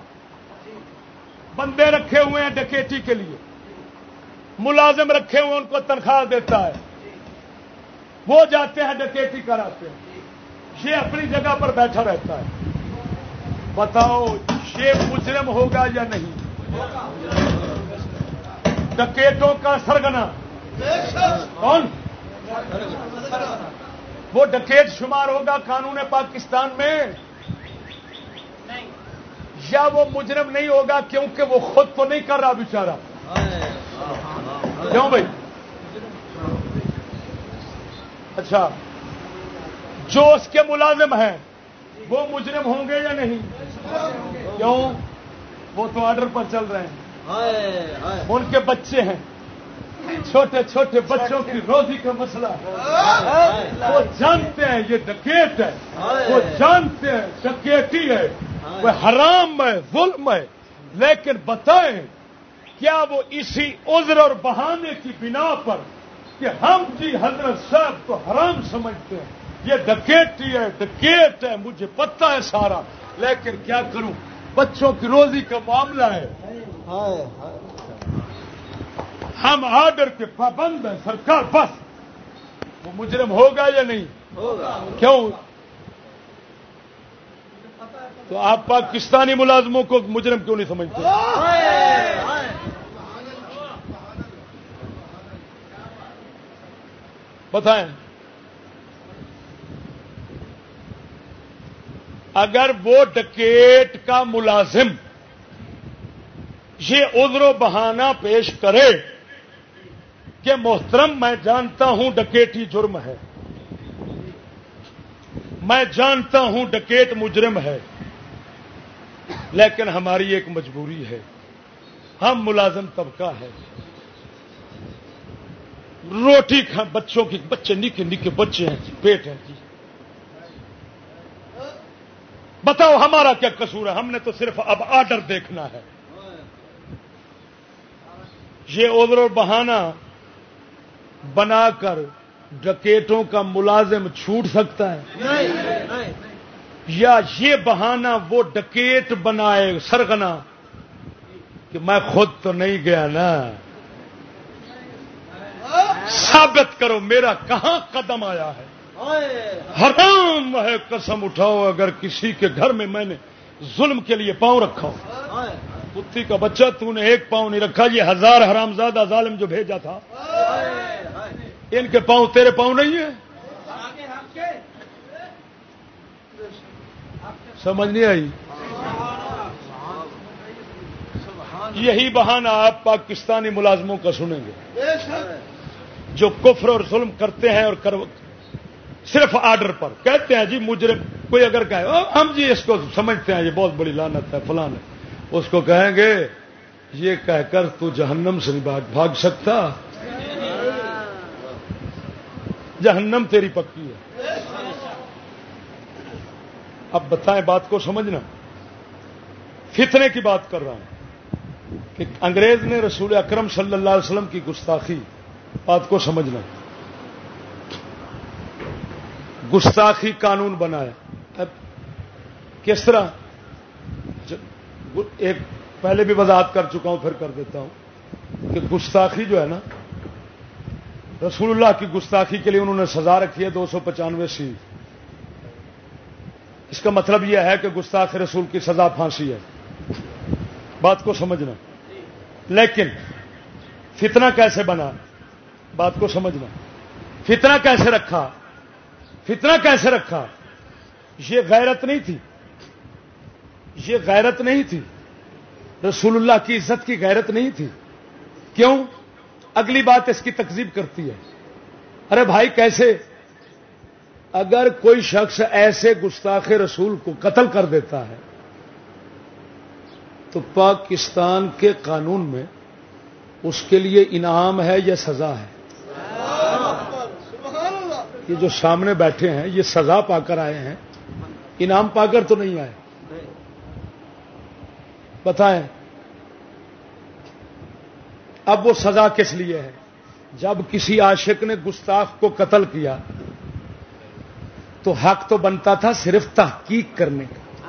Speaker 1: بندے رکھے ہوئے ہیں ڈکیٹی کے لیے۔ ملازم رکھے ہوئے ان کو تنخواہ دیتا ہے۔ وہ جاتے ہیں ڈکیٹی کراتے ہیں۔ یہ اپنی جگہ پر بیٹھا رہتا ہے۔ بتاؤ، یہ مجرم ہوگا یا نہیں؟ ڈکیٹوں کا سرگنا۔ کون؟ وہ ڈکیٹ شمار ہوگا قانون پاکستان میں۔ یا وہ مجرم نہیں ہوگا کیونکہ وہ خود تو نہیں کر رہا بیچارہ؟ کیوں بھائی؟ اچھا جو اس کے ملازم ہیں، وہ مجرم ہوں گے یا نہیں؟ کیوں؟ وہ تو آرڈر پر چل رہے ہیں۔ ان کے بچے ہیں۔ چھوٹے چھوٹے بچوں کی روزی کا مسئلہ وہ جانتے ہیں یہ ڈکیٹ ہے۔ وہ جانتے ہیں ڈکیٹی ہے۔ وہ حرام ہے ظلم ہے۔ لیکن بتائیں کیا وہ اسی عذر اور بہانے کی بنا پر کہ ہم جی حضرت صاحب کو حرام سمجھتے ہیں؟ یہ ڈکیٹی ہے ڈکیٹ ہے مجھے پتہ ہے سارا۔ لیکن کیا کروں؟ بچوں کی روزی کا معاملہ ہے۔ ہم آرڈر کے پابند ہیں سرکار بس۔ وہ مجرم ہوگا یا نہیں؟ کیوں؟ تو آپ پاکستانی ملازموں کو مجرم کیوں نہیں سمجھتے؟ بتائیں۔ اگر وہ ڈکیٹ کا ملازم یہ عذر و بہانہ پیش کرے کہ محترم، میں جانتا ہوں ڈکیٹی جرم ہے۔ میں جانتا ہوں ڈکیٹ مجرم ہے۔ لیکن ہماری ایک مجبوری ہے۔ ہم ملازم طبقہ ہے روٹی کھا بچوں کی بچے نکے نکے بچے ہیں جی پیٹ ہیں جی۔ بتاؤ ہمارا کیا قصور ہے؟ ہم نے تو صرف اب آرڈر دیکھنا ہے۔ یہ ادھر بہانہ بنا کر ڈکیٹوں کا ملازم چھوٹ سکتا ہے؟ یا یہ بہانہ وہ ڈکیٹ بنائے سرگنا کہ میں خود تو نہیں گیا نا۔ ثابت کرو میرا کہاں قدم آیا ہے۔ حرام ہے قسم اٹھاؤ اگر کسی کے گھر میں میں نے ظلم کے لیے پاؤں رکھا ہو۔ کتی کا بچہ تو نے ایک پاؤں نہیں رکھا، یہ ہزار حرام زادہ ظالم جو بھیجا تھا، ان کے پاؤں تیرے پاؤں نہیں ہیں۔ سمجھ نہیں آئی؟ یہی بہانہ آپ پاکستانی ملازموں کا سنیں گے۔ جو کفر اور ظلم کرتے ہیں اور کر صرف آرڈر پر۔ کہتے ہیں جی مجھے کوئی اگر کہے ہم جی اس کو سمجھتے ہیں، یہ بہت بڑی لانت ہے فلان ہے۔ اس کو کہیں گے، یہ کہہ کر تو جہنم سے نہیں بھاگ سکتا۔ جہنم تیری پکی ہے۔ اب بتائیں بات کو سمجھنا۔ فتنے کی بات کر رہا ہوں۔ کہ انگریز نے رسول اکرم صلی اللہ علیہ وسلم کی گستاخی، بات کو سمجھنا۔ گستاخی قانون بنایا۔ اب کس طرح؟ ایک پہلے بھی وضاحت کر چکا ہوں، پھر کر دیتا ہوں۔ کہ گستاخی جو ہے نا، رسول اللہ کی گستاخی کے لیے انہوں نے سزا رکھی ہے دو سو پچانوے سی۔ اس کا مطلب یہ ہے کہ گستاخ رسول کی سزا پھانسی ہے۔ بات کو سمجھنا۔ لیکن فتنہ کیسے بنا؟ بات کو سمجھنا۔ فتنہ کیسے رکھا؟ فتنہ کیسے رکھا؟ یہ غیرت نہیں تھی۔ یہ غیرت نہیں تھی۔ رسول اللہ کی عزت کی غیرت نہیں تھی۔ کیوں؟ اگلی بات اس کی تقزیب کرتی ہے۔ ارے بھائی کیسے اگر کوئی شخص ایسے گستاخ رسول کو قتل کر دیتا ہے، تو پاکستان کے قانون میں اس کے لیے انعام ہے یا سزا ہے؟ یہ جو سامنے بیٹھے ہیں، یہ سزا پا کر آئے ہیں، انعام پا کر تو نہیں آئے۔ بتائیں، اب وہ سزا کس لیے ہے؟ جب کسی عاشق نے گستاخ کو قتل کیا تو حق تو بنتا تھا صرف تحقیق کرنے کا۔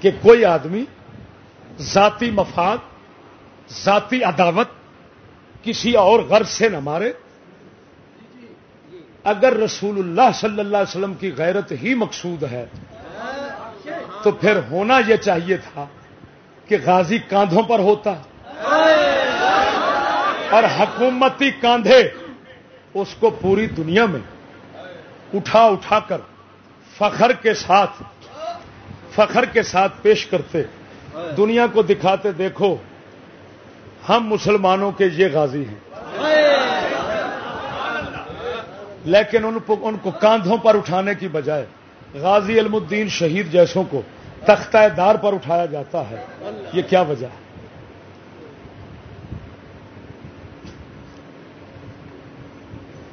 Speaker 1: کہ کوئی آدمی ذاتی مفاد، ذاتی عداوت کسی اور غرض سے نہ مارے۔ اگر رسول اللہ صلی اللہ علیہ وسلم کی غیرت ہی مقصود ہے، تو پھر ہونا یہ چاہیے تھا کہ غازی کاندھوں پر ہوتا اور حکومتی کاندھے اس کو پوری دنیا میں اٹھا اٹھا کر فخر کے ساتھ، فخر کے ساتھ پیش کرتے، دنیا کو دکھاتے دیکھو، ہم مسلمانوں کے یہ غازی ہیں۔ لیکن ان کو کاندھوں پر اٹھانے کی بجائے غازی علم الدین شہید جیسوں کو تختہ دار پر اٹھایا جاتا ہے۔ یہ کیا وجہ ہے؟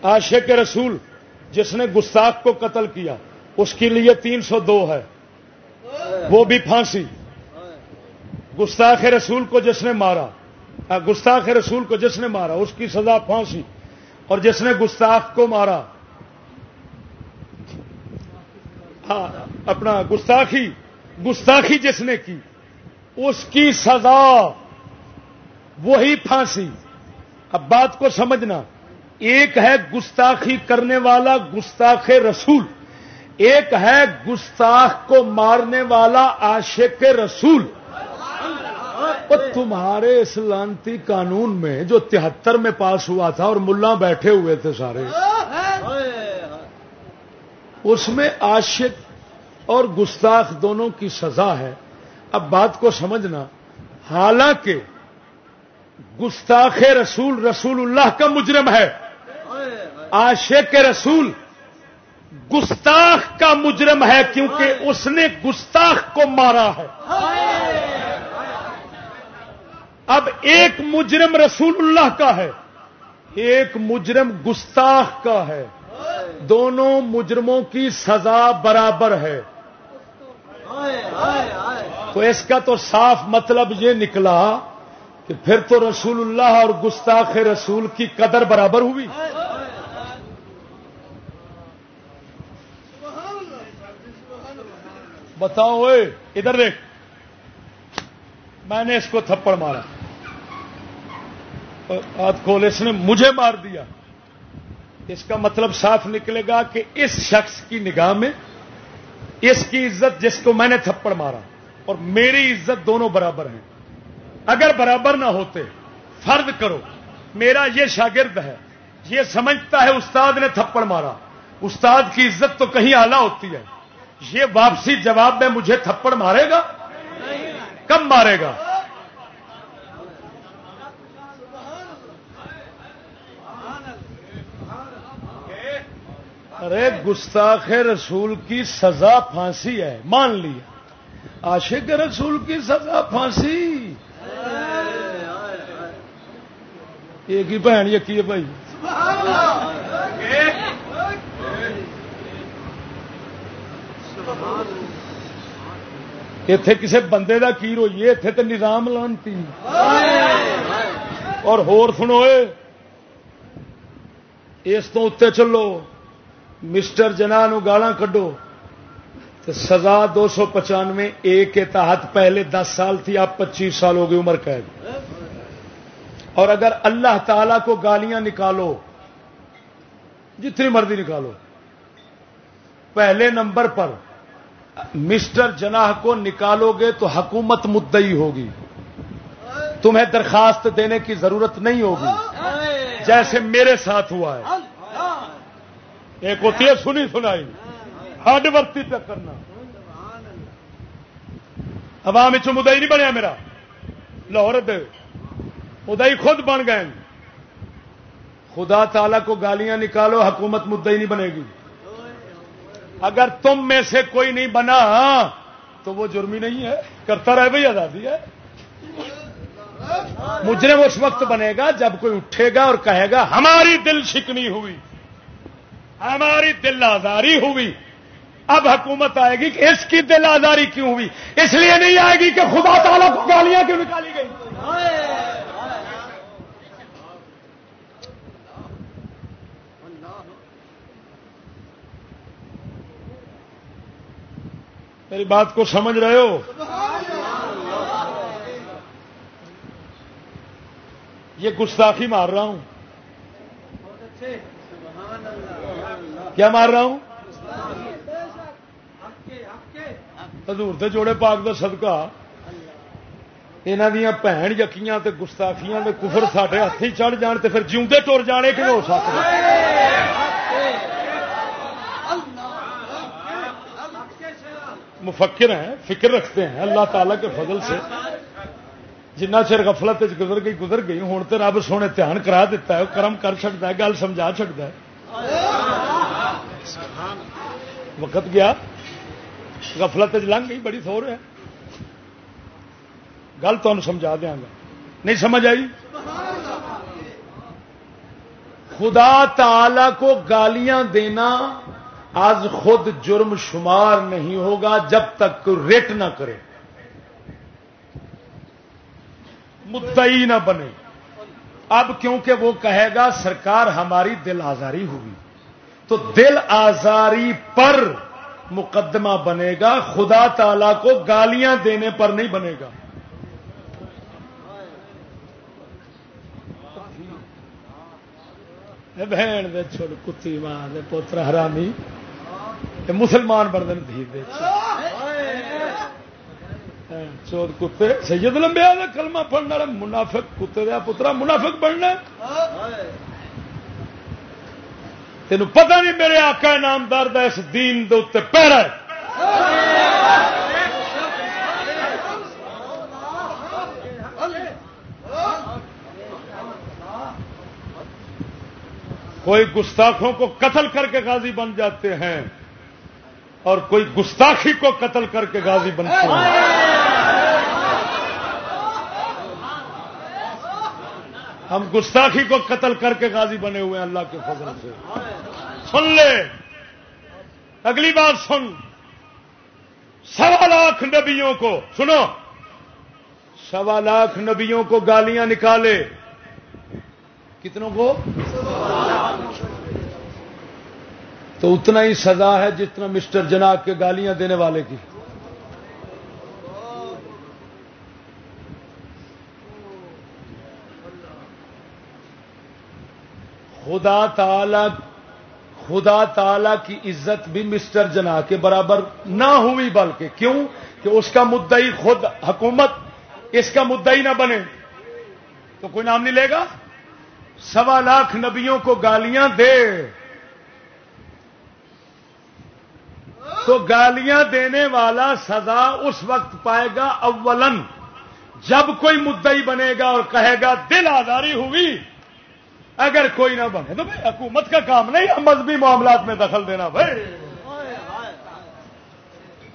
Speaker 1: عاشق رسول، جس نے گستاخ کو قتل کیا، اس کے لیے تین سو دو ہے۔ وہ بھی پھانسی۔ گستاخ رسول کو جس نے مارا گستاخ رسول کو جس نے مارا، اس کی سزا پھانسی۔ اور جس نے گستاخ کو مارا ہاں اپنا گستاخی گستاخی جس نے کی، اس کی سزا، وہی پھانسی۔ اب بات کو سمجھنا ایک ہے گستاخی کرنے والا گستاخ رسول، ایک ہے گستاخ کو مارنے والا عاشق رسول۔ تمہارے اسلانتی قانون میں جو تہتر میں پاس ہوا تھا اور ملا بیٹھے ہوئے تھے سارے، اس میں عاشق اور گستاخ دونوں کی سزا ہے۔ اب بات کو سمجھنا، حالانکہ گستاخ رسول رسول اللہ کا مجرم ہے۔ عاشق رسول گستاخ کا مجرم ہے کیونکہ اس نے گستاخ کو مارا ہے۔ اب ایک مجرم رسول اللہ کا ہے، ایک مجرم گستاخ کا ہے۔ دونوں مجرموں کی سزا برابر ہے۔ تو اس کا تو صاف مطلب یہ نکلا کہ پھر تو رسول اللہ اور گستاخ رسول کی قدر برابر ہوئی۔ بتاؤ ادھر دیکھ۔ میں نے اس کو تھپڑ مارا۔ ہاتھ کھول، اس نے مجھے مار دیا۔ اس کا مطلب صاف نکلے گا کہ اس شخص کی نگاہ میں اس کی عزت جس کو میں نے تھپڑ مارا، اور میری عزت دونوں برابر ہیں۔ اگر برابر نہ ہوتے، فرد کرو۔ میرا یہ شاگرد ہے، یہ سمجھتا ہے استاد نے تھپڑ مارا۔ استاد کی عزت تو کہیں اعلی ہوتی ہے۔ یہ واپسی جواب میں مجھے تھپڑ مارے گا؟ کب مارے گا؟ ارے، گستاخ رسول کی سزا پھانسی ہے، مان لیا۔ عاشق رسول کی سزا پھانسی۔ ایک ہی بہن یقین ہے بھائی؟ اتے کسی بندے کا کی روئیے؟ اتے تو نظام لانتی۔ اور ہور سنو اس تو اتنے چلو۔ مسٹر جنا گالا کڈو۔ تو سزا دو سو پچانوے، اے کے تحت پہلے دس سال تھی، اب پچیس سال ہو گئی عمر قید۔ اور اگر اللہ تعالی کو گالیاں نکالو، جتنی مرضی نکالو۔ پہلے نمبر پر مسٹر جناح کو نکالو گے تو حکومت مدئی ہوگی۔ تمہیں درخواست دینے کی ضرورت نہیں ہوگی۔ جیسے میرے ساتھ ہوا ہے۔ ایک ہوتی ہے سنی سنائی۔ ہڈ ورتی پہ کرنا۔ عوام مدئی نہیں بنیا میرا۔ لاہور ادائی خود بن گئے۔ خدا تعالی کو گالیاں نکالو، حکومت مدئی نہیں بنے گی۔ اگر تم میں سے کوئی نہیں بنا، تو وہ جرمی نہیں ہے، کرتا رہے بھائی، آزادی ہے۔ مجرم اس وقت بنے گا جب کوئی اٹھے گا اور کہے گا، ہماری دل شکنی ہوئی، ہماری دل آزاری ہوئی۔ اب حکومت آئے گی کہ اس کی دل آزاری کیوں ہوئی؟ اس لیے نہیں آئے گی کہ خدا تعالیٰ کو گالیاں کیوں نکالی گئی؟ میری بات کو سمجھ رہے ہو؟ یہ گستاخی مار رہا ہوں۔ کیا مار رہا ہوں؟ حضور دے جوڑے پاک دا صدقہ۔ یہاں دیا بھن یقیاں گستاخیاں کفر ساڈے ہاتھ ہی چڑھ جان پھر جیوندے ٹر جانے کہ ہو سکتا مفکر ہیں، فکر رکھتے ہیں، اللہ تعالی کے فضل سے۔ جنہ چر غفلت گزر گئی گزر گئی۔ ہوں تو رب سونے دھیان کرا دیتا ہے، کرم کر چکتا ہے، گل سمجھا چکتا ہے۔ وقت گیا۔ غفلت لنگ گئی، بڑی تھور ہے۔ گل تمہیں سمجھا دیا گا۔ نہیں سمجھ آئی؟ خدا تعالی کو گالیاں دینا آج خود جرم شمار نہیں ہوگا جب تک ریٹ نہ کرے۔ مدئی نہ بنے۔ اب کیونکہ وہ کہے گا، سرکار ہماری دل آزاری ہوگی۔ تو دل آزاری پر مقدمہ بنے گا۔ خدا تعالی کو گالیاں دینے پر نہیں بنے گا۔ بہن دے چھوڑ کتی ماں دے پوتر حرامی۔ مسلمان بردن دھی دے چود کتے، سید لمبیا کلمہ پڑھنے والا منافق کتے دیا پترا منافق بننا۔ تین پتہ نہیں میرے آقا نامدار دا اس دین دے اتنے پیرا کوئی گستاخوں کو قتل کر کے غازی بن جاتے ہیں۔ اور کوئی گستاخی کو قتل کر کے غازی بنتے ہیں ہم گستاخی کو قتل کر کے غازی بنے ہوئے ہیں اللہ کے فضل سے۔ سن لے۔ اگلی بات سن۔ سوا لاکھ نبیوں کو، سنو۔ سوا لاکھ نبیوں کو گالیاں نکالے۔ کتنوں کو؟ تو اتنا ہی سزا ہے جتنا مسٹر جناب کے گالیاں دینے والے کی۔ خدا تعالی خدا تعالی کی عزت بھی مسٹر جنا کے برابر نہ ہوئی بلکہ کیوں؟ کہ اس کا مدعی خود حکومت اس کا مدعی نہ بنے۔ تو کوئی نام نہیں لے گا؟ سوا لاکھ نبیوں کو گالیاں دے۔ تو گالیاں دینے والا سزا اس وقت پائے گا اولن۔ جب کوئی مدعی بنے گا اور کہے گا دل آزاری ہوئی، اگر کوئی نہ بنے تو بھائی حکومت کا کام نہیں ہے مذہبی معاملات میں دخل دینا بھائی۔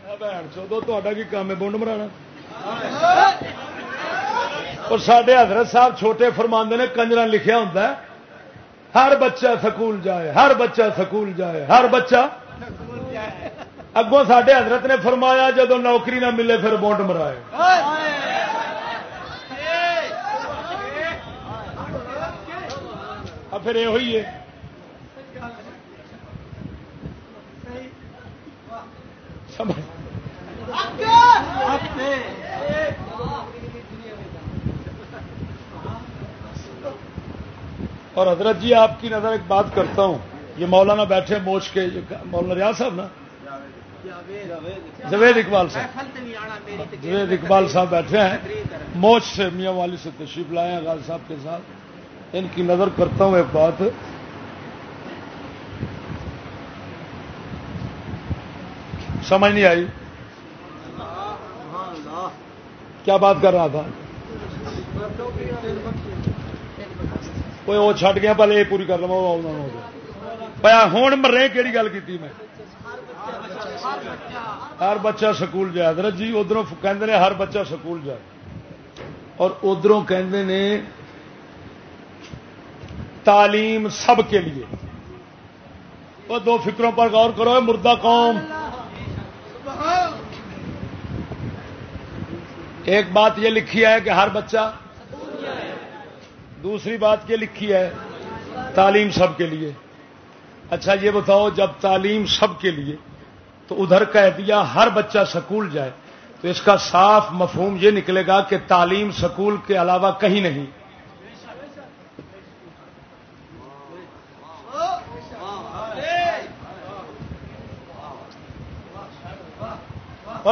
Speaker 1: ہاں چودو تا کی کام ہے بونڈ مرانا۔ اور سڈے حضرت صاحب چھوٹے فرماندے نے کنجرا لکھیا ہوں ہر بچہ سکول جائے، ہر بچہ سکول جائے، ہر بچہ اگوں سڈے حضرت نے فرمایا جب نوکری نہ ملے پھر بونڈ مرائے۔ پھر یہ ہوئی ہے۔ اور حضرت جی آپ کی نظر ایک بات کرتا ہوں۔ یہ مولانا بیٹھے موچ کے مولانا ریاض صاحب نا؟ جوید اقبال صاحب. جوید اقبال صاحب بیٹھے ہیں۔ موچ سے میاں والی سے تشریف لائے ہیں غازی صاحب کے ساتھ۔ ان کی نظر کرتا ہوں ایک بات۔ سمجھ نہیں آئی؟ کیا بات کر رہا تھا؟ کوئی وہ چھٹ گیا پہلے یہ پوری کر لوا پایا ہوں مرے کہڑی گل کی میں؟ ہر بچہ سکول جائے۔ حضرت جی ادھر کہ ہر بچہ سکول جائے۔ اور ادھروں کہ تعلیم سب کے لیے۔ وہ دو فکروں پر غور کرو مردہ قوم۔ ایک بات یہ لکھی ہے کہ ہر بچہ، دوسری بات یہ لکھی ہے، تعلیم سب کے لیے۔ اچھا یہ بتاؤ، جب تعلیم سب کے لیے تو ادھر کہہ دیا ہر بچہ سکول جائے تو اس کا صاف مفہوم یہ نکلے گا کہ تعلیم سکول کے علاوہ کہیں نہیں۔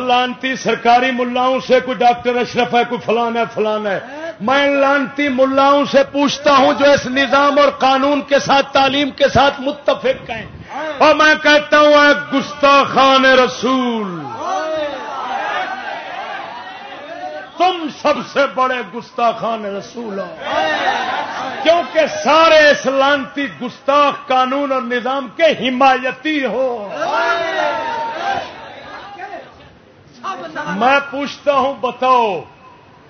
Speaker 1: لانتی سرکاری ملاؤں سے کوئی ڈاکٹر اشرف ہے، کوئی فلان ہے فلان ہے۔ میں لانتی ملاؤں سے پوچھتا ہوں جو اس نظام اور قانون کے ساتھ، تعلیم کے ساتھ متفق ہیں۔ اور میں کہتا ہوں، اے گستاخان رسول، تم سب سے بڑے گستاخان رسول ہو۔ کیونکہ سارے اس لانتی گستاخ قانون اور نظام کے حمایتی ہو۔ میں پوچھتا ہوں، بتاؤ،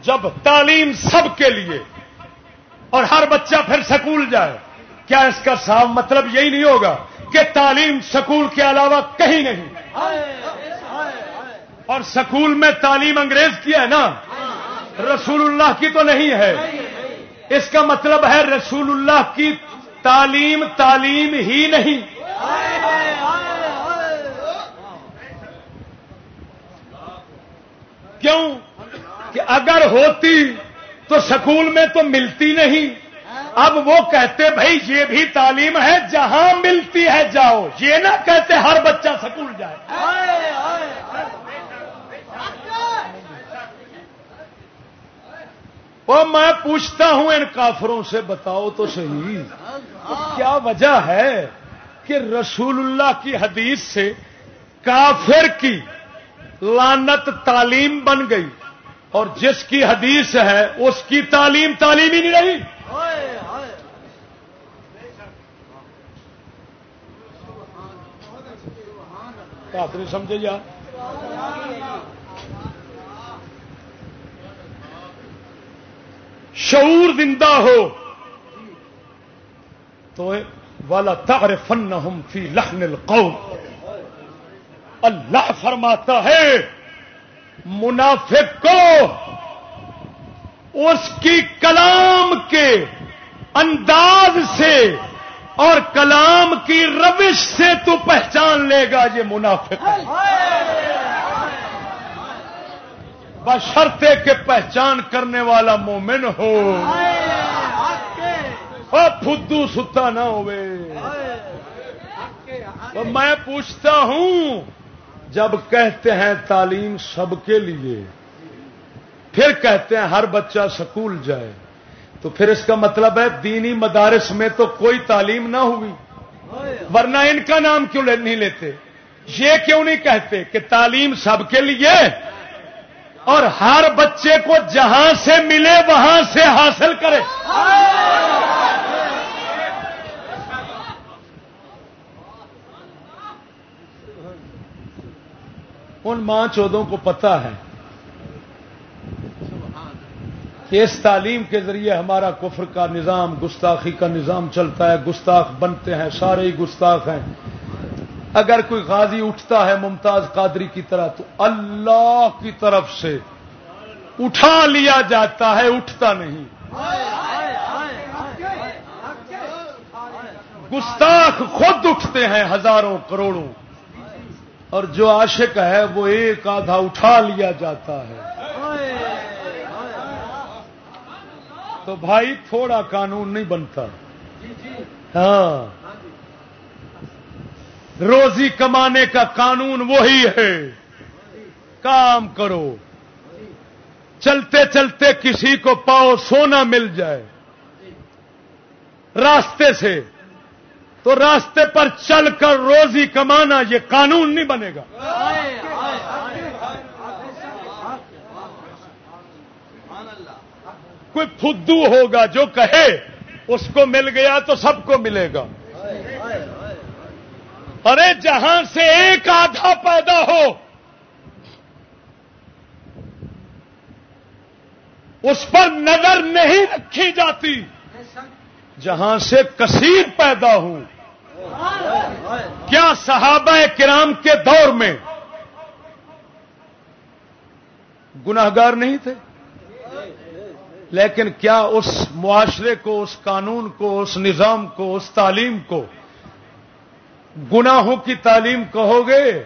Speaker 1: جب تعلیم سب کے لیے اور ہر بچہ پھر سکول جائے، کیا اس کا صاف مطلب یہی نہیں ہوگا؟ کہ تعلیم سکول کے علاوہ کہیں نہیں۔ اور سکول میں تعلیم انگریز کی ہے نا؟ رسول اللہ کی تو نہیں ہے۔ اس کا مطلب ہے رسول اللہ کی تعلیم تعلیم ہی نہیں۔ کیوں؟ کہ اگر ہوتی تو سکول میں تو ملتی نہیں۔ اب وہ کہتے بھائی یہ بھی تعلیم ہے، جہاں ملتی ہے جاؤ۔ یہ نہ کہتے ہر بچہ سکول جائے۔ وہ میں پوچھتا ہوں ان کافروں سے، بتاؤ تو صحیح۔ کیا وجہ ہے کہ رسول اللہ کی حدیث سے کافر کی لانت تعلیم بن گئی اور جس کی حدیث ہے، اس کی تعلیم تعلیم ہی نہیں رہی۔ آپ نہیں سمجھے جا۔ شعور زندہ ہو۔ تو والا تغر فن فی لخن القوم اللہ فرماتا ہے، منافق کو اس کی کلام کے انداز سے اور کلام کی روش سے تو پہچان لے گا یہ منافق ہے۔ بشرتے کے پہچان کرنے والا مومن ہو۔ اور فدو ستا نہ ہوئے۔ تو میں پوچھتا ہوں، جب کہتے ہیں تعلیم سب کے لیے، پھر کہتے ہیں ہر بچہ سکول جائے۔ تو پھر اس کا مطلب ہے دینی مدارس میں تو کوئی تعلیم نہ ہوئی۔ ورنہ ان کا نام کیوں نہیں لیتے؟ یہ کیوں نہیں کہتے کہ تعلیم سب کے لیے اور ہر بچے کو جہاں سے ملے وہاں سے حاصل کرے۔ ان ماں چودوں کو پتا ہے کہ اس تعلیم کے ذریعے ہمارا کفر کا نظام، گستاخی کا نظام چلتا ہے، گستاخ بنتے ہیں، سارے ہی گستاخ ہیں۔ اگر کوئی غازی اٹھتا ہے ممتاز قادری کی طرح تو اللہ کی طرف سے اٹھا لیا جاتا ہے، اٹھتا نہیں۔ گستاخ خود اٹھتے ہیں ہزاروں، کروڑوں۔ اور جو عاشق ہے وہ ایک آدھا اٹھا لیا جاتا ہے۔ تو بھائی تھوڑا قانون نہیں بنتا۔ ہاں۔ روزی کمانے کا قانون وہی ہے۔ کام کرو۔ چلتے چلتے کسی کو پاؤ سونا مل جائے۔ راستے سے۔ تو راستے پر چل کر روزی کمانا یہ قانون نہیں بنے گا۔ کوئی فدو ہوگا جو کہے، اس کو مل گیا تو سب کو ملے گا۔ ارے، جہاں سے ایک آدھا پیدا ہو، اس پر نظر نہیں رکھی جاتی۔ جہاں سے کثیر پیدا ہوں۔ کیا صحابہ کرام کے دور میں گناہگار نہیں تھے؟ لیکن کیا اس معاشرے کو، اس قانون کو، اس نظام کو، اس تعلیم کو گناہوں کی تعلیم کہو گے؟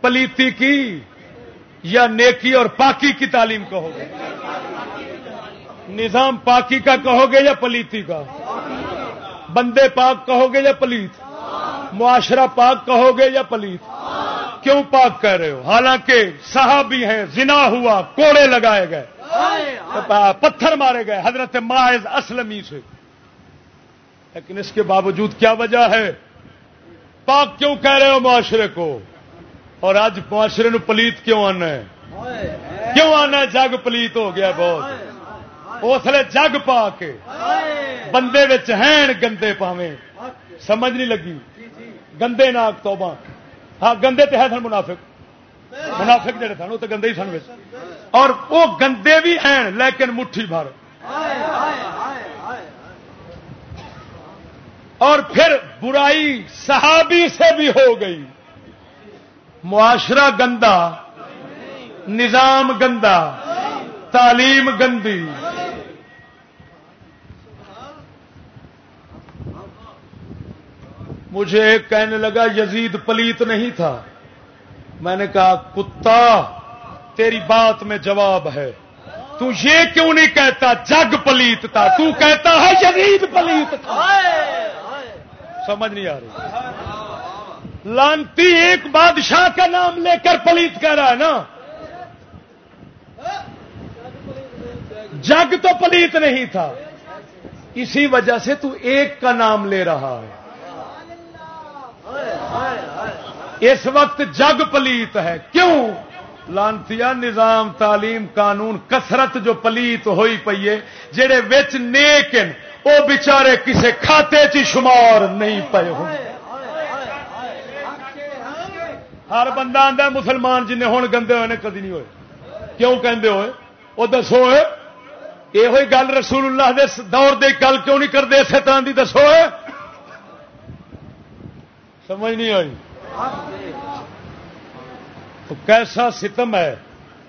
Speaker 1: پلیتی کی یا نیکی اور پاکی کی تعلیم کہو گے؟ نظام پاکی کا کہو گے یا پلیتی کا؟ بندے پاک کہو گے یا پلیت؟ معاشرہ پاک کہو گے یا پلیت؟ کیوں پاک کہہ رہے ہو؟ حالانکہ صحابی ہیں، زنا ہوا، کوڑے لگائے گئے۔ پتھر مارے گئے حضرت ماحض اسلمی سے۔ لیکن اس کے باوجود کیا وجہ ہے؟ پاک کیوں کہہ رہے ہو معاشرے کو؟ اور آج معاشرے نو پلیت کیوں آنا ہے؟ کیوں آنا ہے؟ جگ پلیت ہو گیا بہت۔ اسلے جگ پا کے بندے ہیں گندے پاوے سمجھ نہیں لگی۔ گندے ناک تو ہاں گندے تو ہے سن منافق۔ منافق جڑے سن، وہ تو گندے ہی سن اور وہ گندے بھی ہیں، لیکن مٹھی بھر۔ اور پھر برائی صحابی سے بھی ہو گئی۔ معاشرہ گندا، نظام گندا، تعلیم گندی۔ مجھے کہنے لگا، یزید پلیت نہیں تھا۔ میں نے کہا، کتا۔ تیری بات میں جواب ہے۔ تو یہ کیوں نہیں کہتا جگ پلیت تھا تو کہتا ہے یزید پلیت تھا سمجھ نہیں آ رہی۔ لانتی ایک بادشاہ کا نام لے کر پلیت کہہ رہا ہے نا۔ جگ تو پلیت نہیں تھا۔ اسی وجہ سے تو ایک کا نام لے رہا ہے۔ اس وقت جگ پلیت ہے۔ کیوں؟ لانتی نظام تعلیم قانون کسرت جو پلیت ہوئی پی ہے جہے وچ نیکن وہ بچارے کسے کھاتے چ شمار نہیں پے ہوں۔ ہر بندہ آدھا مسلمان جن ہوں گندے ہوئے نے، کدی نہیں ہوئے۔ کیوں کہندے ہوئے؟ وہ دسو یہ گل رسول اللہ دے دور دے گل کیوں نہیں کرتے اسی طرح کی دسو سمجھ نہیں آئی۔ تو کیسا ستم ہے؟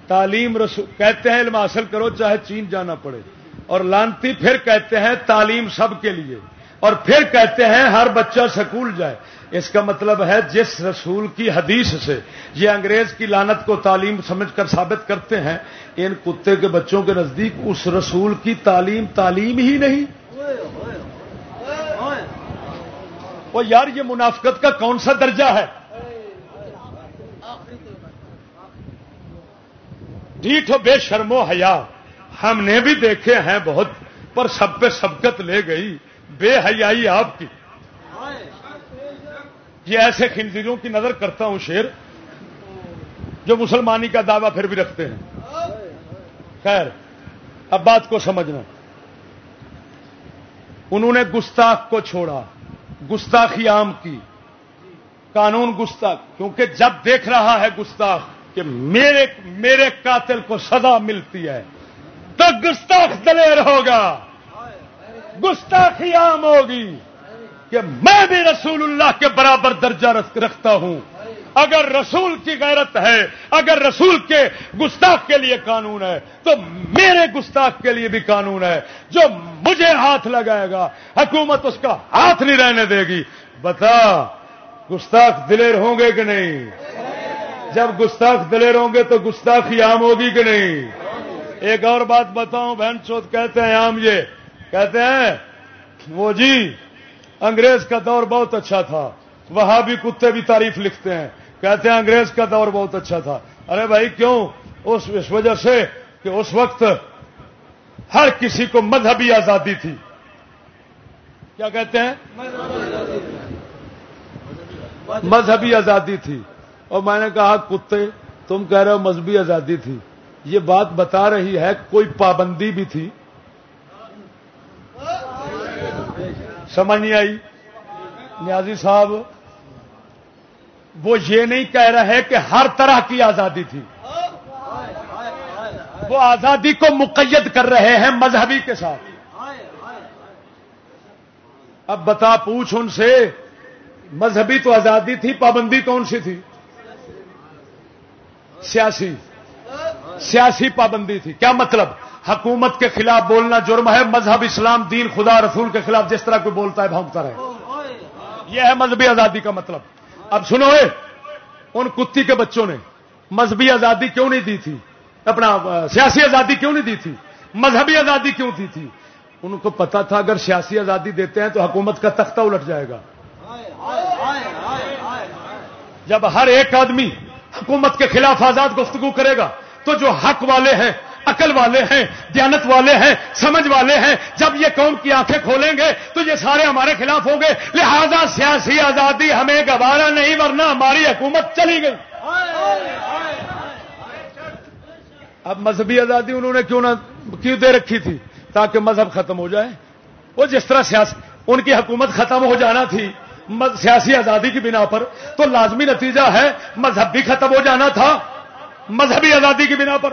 Speaker 1: تعلیم رسول کہتے ہیں علم حاصل کرو، چاہے چین جانا پڑے۔ اور لانتی پھر کہتے ہیں تعلیم سب کے لیے۔ اور پھر کہتے ہیں ہر بچہ سکول جائے۔ اس کا مطلب ہے جس رسول کی حدیث سے یہ انگریز کی لانت کو تعلیم سمجھ کر ثابت کرتے ہیں، ان کتے کے بچوں کے نزدیک اس رسول کی تعلیم تعلیم ہی نہیں۔ وہ یار یہ منافقت کا کون سا درجہ ہے؟ ڈیٹ ہو بے شرم و حیا۔ ہم نے بھی دیکھے ہیں بہت، پر سب پہ سبقت لے گئی۔ بے حیائی آپ کی۔ یہ ایسے خنزیروں کی نظر کرتا ہوں شیر، جو مسلمانی کا دعویٰ پھر بھی رکھتے ہیں۔ خیر، اب بات کو سمجھنا۔ انہوں نے گستاخ کو چھوڑا، گستاخی عام کی۔ قانون گستاخ، کیونکہ جب دیکھ رہا ہے گستاخ کہ میرے میرے قاتل کو سزا ملتی ہے۔ تو گستاخ دلیر ہوگا۔ گستاخی عام ہوگی کہ میں بھی رسول اللہ کے برابر درجہ رکھتا ہوں۔ اگر رسول کی غیرت ہے، اگر رسول کے گستاخ کے لیے قانون ہے، تو میرے گستاخ کے لیے بھی قانون ہے۔ جو مجھے ہاتھ لگائے گا، حکومت اس کا ہاتھ نہیں رہنے دے گی۔ بتا، گستاخ دلیر ہوں گے کہ نہیں؟ جب گستاخ دلیر ہوں گے تو گستاخی عام ہوگی کہ نہیں؟ ایک اور بات بتاؤں، بہن چوت کہتے ہیں عام یہ، کہتے ہیں، وہ جی انگریز کا دور بہت اچھا تھا وہاں بھی کتے بھی تعریف لکھتے ہیں، کہتے ہیں انگریز کا دور بہت اچھا تھا۔ ارے بھائی، کیوں؟ اس اس وجہ سے کہ اس وقت ہر کسی کو مذہبی آزادی تھی۔ کیا کہتے ہیں؟ مذہبی آزادی تھی۔ اور میں نے کہا، کتے، تم کہہ رہے ہو مذہبی آزادی تھی۔ یہ بات بتا رہی ہے، کوئی پابندی بھی تھی۔ سمجھ نہیں آئی؟ نیازی صاحب، وہ یہ نہیں کہہ رہے کہ ہر طرح کی آزادی تھی۔ وہ آزادی کو مقید کر رہے ہیں مذہبی کے ساتھ۔ اب بتا پوچھ ان سے، مذہبی تو آزادی تھی، پابندی کون سی تھی؟ سیاسی سیاسی پابندی تھی۔ کیا مطلب؟ حکومت کے خلاف بولنا جرم ہے، مذہب اسلام، دین، خدا، رسول کے خلاف جس طرح کوئی بولتا ہے، بھونکتا رہے۔ یہ ہے مذہبی آزادی کا مطلب۔ اب سنو ان کتی کے بچوں نے مذہبی آزادی کیوں نہیں دی تھی؟ اپنا سیاسی آزادی کیوں نہیں دی تھی؟ مذہبی آزادی کیوں دی تھی؟ ان کو پتا تھا، اگر سیاسی آزادی دیتے ہیں تو حکومت کا تختہ الٹ جائے گا۔ جب ہر ایک آدمی حکومت کے خلاف آزاد گفتگو کرے گا تو جو حق والے ہیں، عقل والے ہیں، دیانت والے ہیں، سمجھ والے ہیں، جب یہ قوم کی آنکھیں کھولیں گے تو یہ سارے ہمارے خلاف ہوں گے۔ لہذا سیاسی آزادی ہمیں گوارا نہیں، ورنہ ہماری حکومت چلی گئی۔ اب مذہبی آزادی انہوں نے کیوں نہ کیوں دے رکھی تھی تاکہ مذہب ختم ہو جائے؟ وہ جس طرح سیاست ان کی حکومت ختم ہو جانا تھی۔ سیاسی آزادی کی بنا پر تو لازمی نتیجہ ہے مذہب بھی ختم ہو جانا تھا مذہبی آزادی کی بنا پر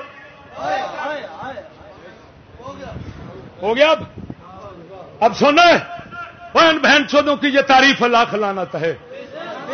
Speaker 1: ہو گیا اب؟ اب سننا بہن بہن چودوں کی یہ تعریف لاکھ لانت ہے۔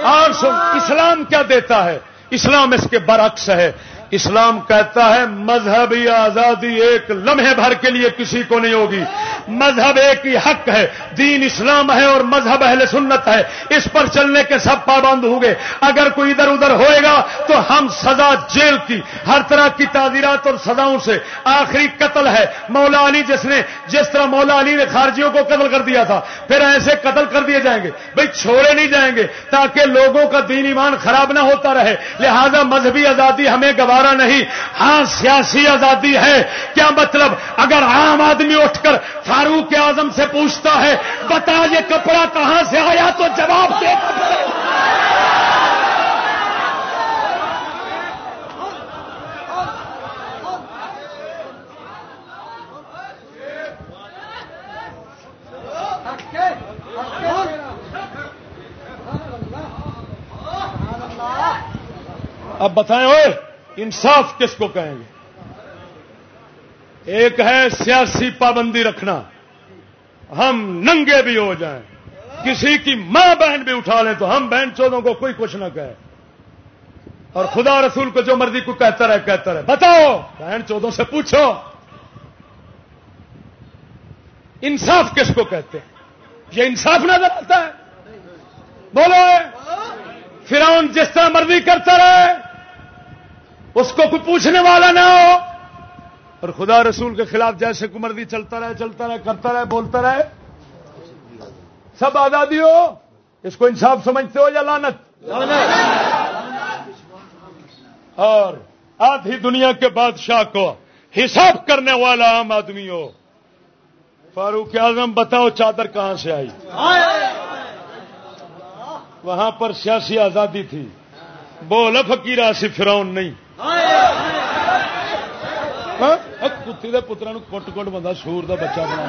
Speaker 1: اور سن، اسلام کیا دیتا ہے؟ اسلام اس کے برعکس ہے۔ اسلام کہتا ہے مذہبی آزادی ایک لمحے بھر کے لیے کسی کو نہیں ہوگی۔ مذہب ایک ہی حق ہے، دین اسلام ہے اور مذہب اہل سنت ہے۔ اس پر چلنے کے سب پابند ہوں گے۔ اگر کوئی ادھر ادھر ہوئے گا تو ہم سزا جیل کی، ہر طرح کی تعزیرات اور سزاؤں سے۔ آخری قتل ہے۔ مولا علی جس نے، جس طرح مولا علی نے خارجیوں کو قتل کر دیا تھا، پھر ایسے قتل کر دیے جائیں گے۔ بھائی چھوڑے نہیں جائیں گے تاکہ لوگوں کا دین ایمان خراب نہ ہوتا رہے۔ لہذا مذہبی آزادی ہمیں گواہ گوار نہیں ہاں سیاسی آزادی ہے۔ کیا مطلب؟ اگر عام آدمی اٹھ کر فاروق اعظم سے پوچھتا ہے، بتا یہ کپڑا کہاں سے آیا؟ تو جواب دے۔ اب بتائیں ہوئے انصاف کس کو کہیں گے؟ ایک ہے سیاسی پابندی رکھنا۔ ہم ننگے بھی ہو جائیں۔ کسی کی ماں بہن بھی اٹھا لیں تو ہم بہن چودوں کو کوئی کچھ نہ کہے۔ اور خدا رسول کو جو مرضی کو کہتا رہے کہتا رہے۔ بتاؤ، بہن چودوں سے پوچھو۔ انصاف کس کو کہتے ہیں؟ یہ انصاف نظر آتا ہے۔ بولو۔ فرعون جس طرح مرضی کرتا رہے اس کو کوئی پوچھنے والا نہ ہو۔ اور خدا رسول کے خلاف جیسے کمردی چلتا رہے چلتا رہے، کرتا رہے، بولتا رہے۔ سب آزادی ہو۔ اس کو انصاف سمجھتے ہو یا لانت اور آدھی دنیا کے بادشاہ کو حساب کرنے والا عام آدمی ہو۔ فاروق اعظم بتاؤ چادر کہاں سے آئی؟ وہاں پر سیاسی آزادی تھی۔ بول فکیر سی فراؤن نہیں۔ کتی کے پترا کٹ کٹ بندہ سور کا بچہ بنا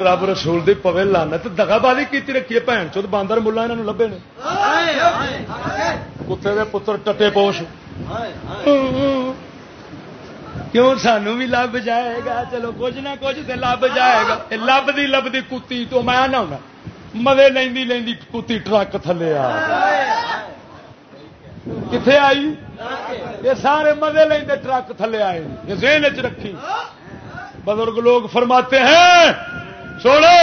Speaker 1: رب رسول دی پوے لانا تو دگا بازی کی رکھی بھن چود باندر ملا یہاں لبے نے کتے کے پتر ٹٹے پوش کیوں سانو بھی لب جائے گا چلو کچھ نہ کچھ تو لب جائے گا لب دی لب دی کتی تو میں نہ ہونا مدے لینی لینی کتی ٹرک تھلے آ کتنے آئی؟ یہ سارے مزے لیں ٹرک تھلے آئے یہ ذہن چ رکھی۔ بزرگ لوگ فرماتے ہیں سوڑے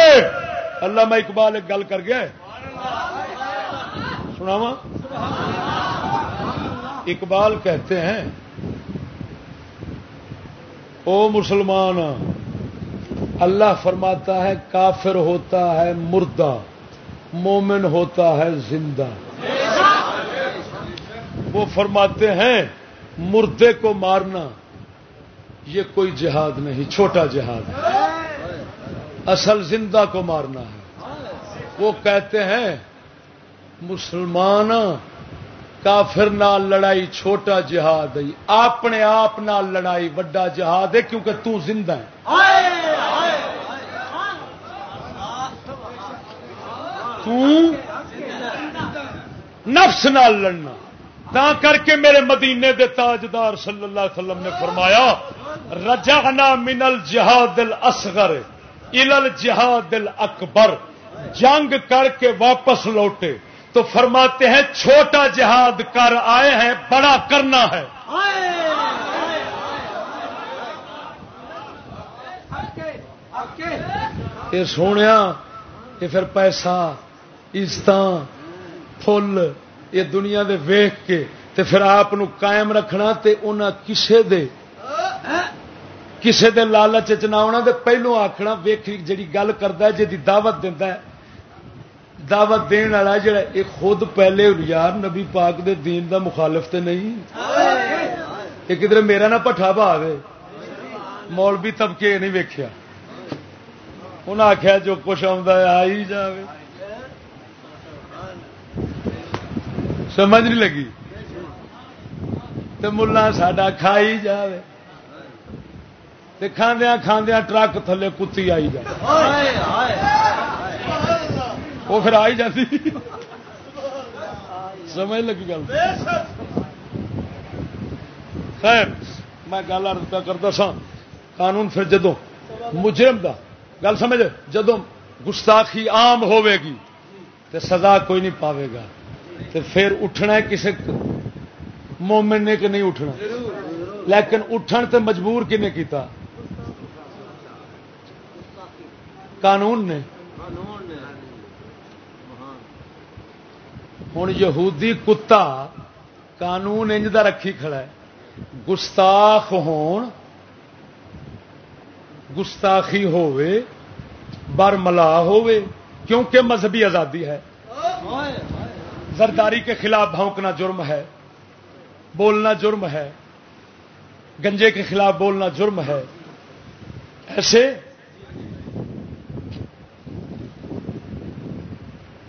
Speaker 1: اللہ میں اقبال ایک گل کر گیا سنا اقبال کہتے ہیں، او مسلمان، اللہ فرماتا ہے کافر ہوتا ہے مردہ، مومن ہوتا ہے زندہ۔ وہ فرماتے ہیں، مردے کو مارنا، یہ کوئی جہاد نہیں، چھوٹا جہاد ہے۔ اصل زندہ کو مارنا ہے۔ وہ کہتے ہیں، مسلمان، کافر نال لڑائی، چھوٹا جہاد ہے۔ اپنے آپ نال لڑائی وڈا جہاد ہے، کیونکہ تو زندہ ہے۔ تو نفس نال لڑنا۔ تا کر کے میرے مدینے دے تاجدار صلی اللہ علیہ وسلم نے فرمایا، رجعنا من الجہاد الاصغر الى الجہاد الاکبر۔ جنگ کر کے واپس لوٹے۔ تو فرماتے ہیں، چھوٹا جہاد کر آئے ہیں، بڑا کرنا ہے۔ یہ سونے یہ پھر پیسہ عزت فل یہ دنیا دے ویخ کے تے پھر آپ قائم رکھنا تے انہاں کسے دے کسے دے لالچ نہ آنا تے پہلو آخنا ویخ جی گل کرتا ہے جی دعوت دینا ہے۔ دعوت دین والا جڑا یہ خود پہلے یار نبی پاک دے دین دا مخالف تے نہیں۔ یہ کدھر میرا نہ پٹھا بھا دے مولوی طبقے نہیں ویکیا انہیں آخیا جو کچھ آ ہی سمجھ نہیں لگی۔ تو ملا ساڈا کھائی جائے کھاندیا کھاندیا ٹرک تھلے کتی آئی جائے وہ پھر آئی جاتی۔ سمجھ لگی گل۔ خیر، میں گل ارد کرتا سا قانون پھر جدو مجرم دا۔ گل سمجھ جدو گستاخی عام ہوے گی تو سزا کوئی نہیں پاوے گا۔ تو پھر اٹھنا کسی مومن نے کہ نہیں اٹھنا؟ لیکن اٹھن تے مجبور کنے کیتا؟ قانون نے۔ ہوں یہودی کتا قانون انج دا رکھی کھڑا ہے۔ گستاخ ہون، گستاخی ہووے، برملا ہووے، کیونکہ مذہبی آزادی ہے۔ زرداری کے خلاف بھونکنا جرم ہے، بولنا جرم ہے، گنجے کے خلاف بولنا جرم ہے۔ ایسے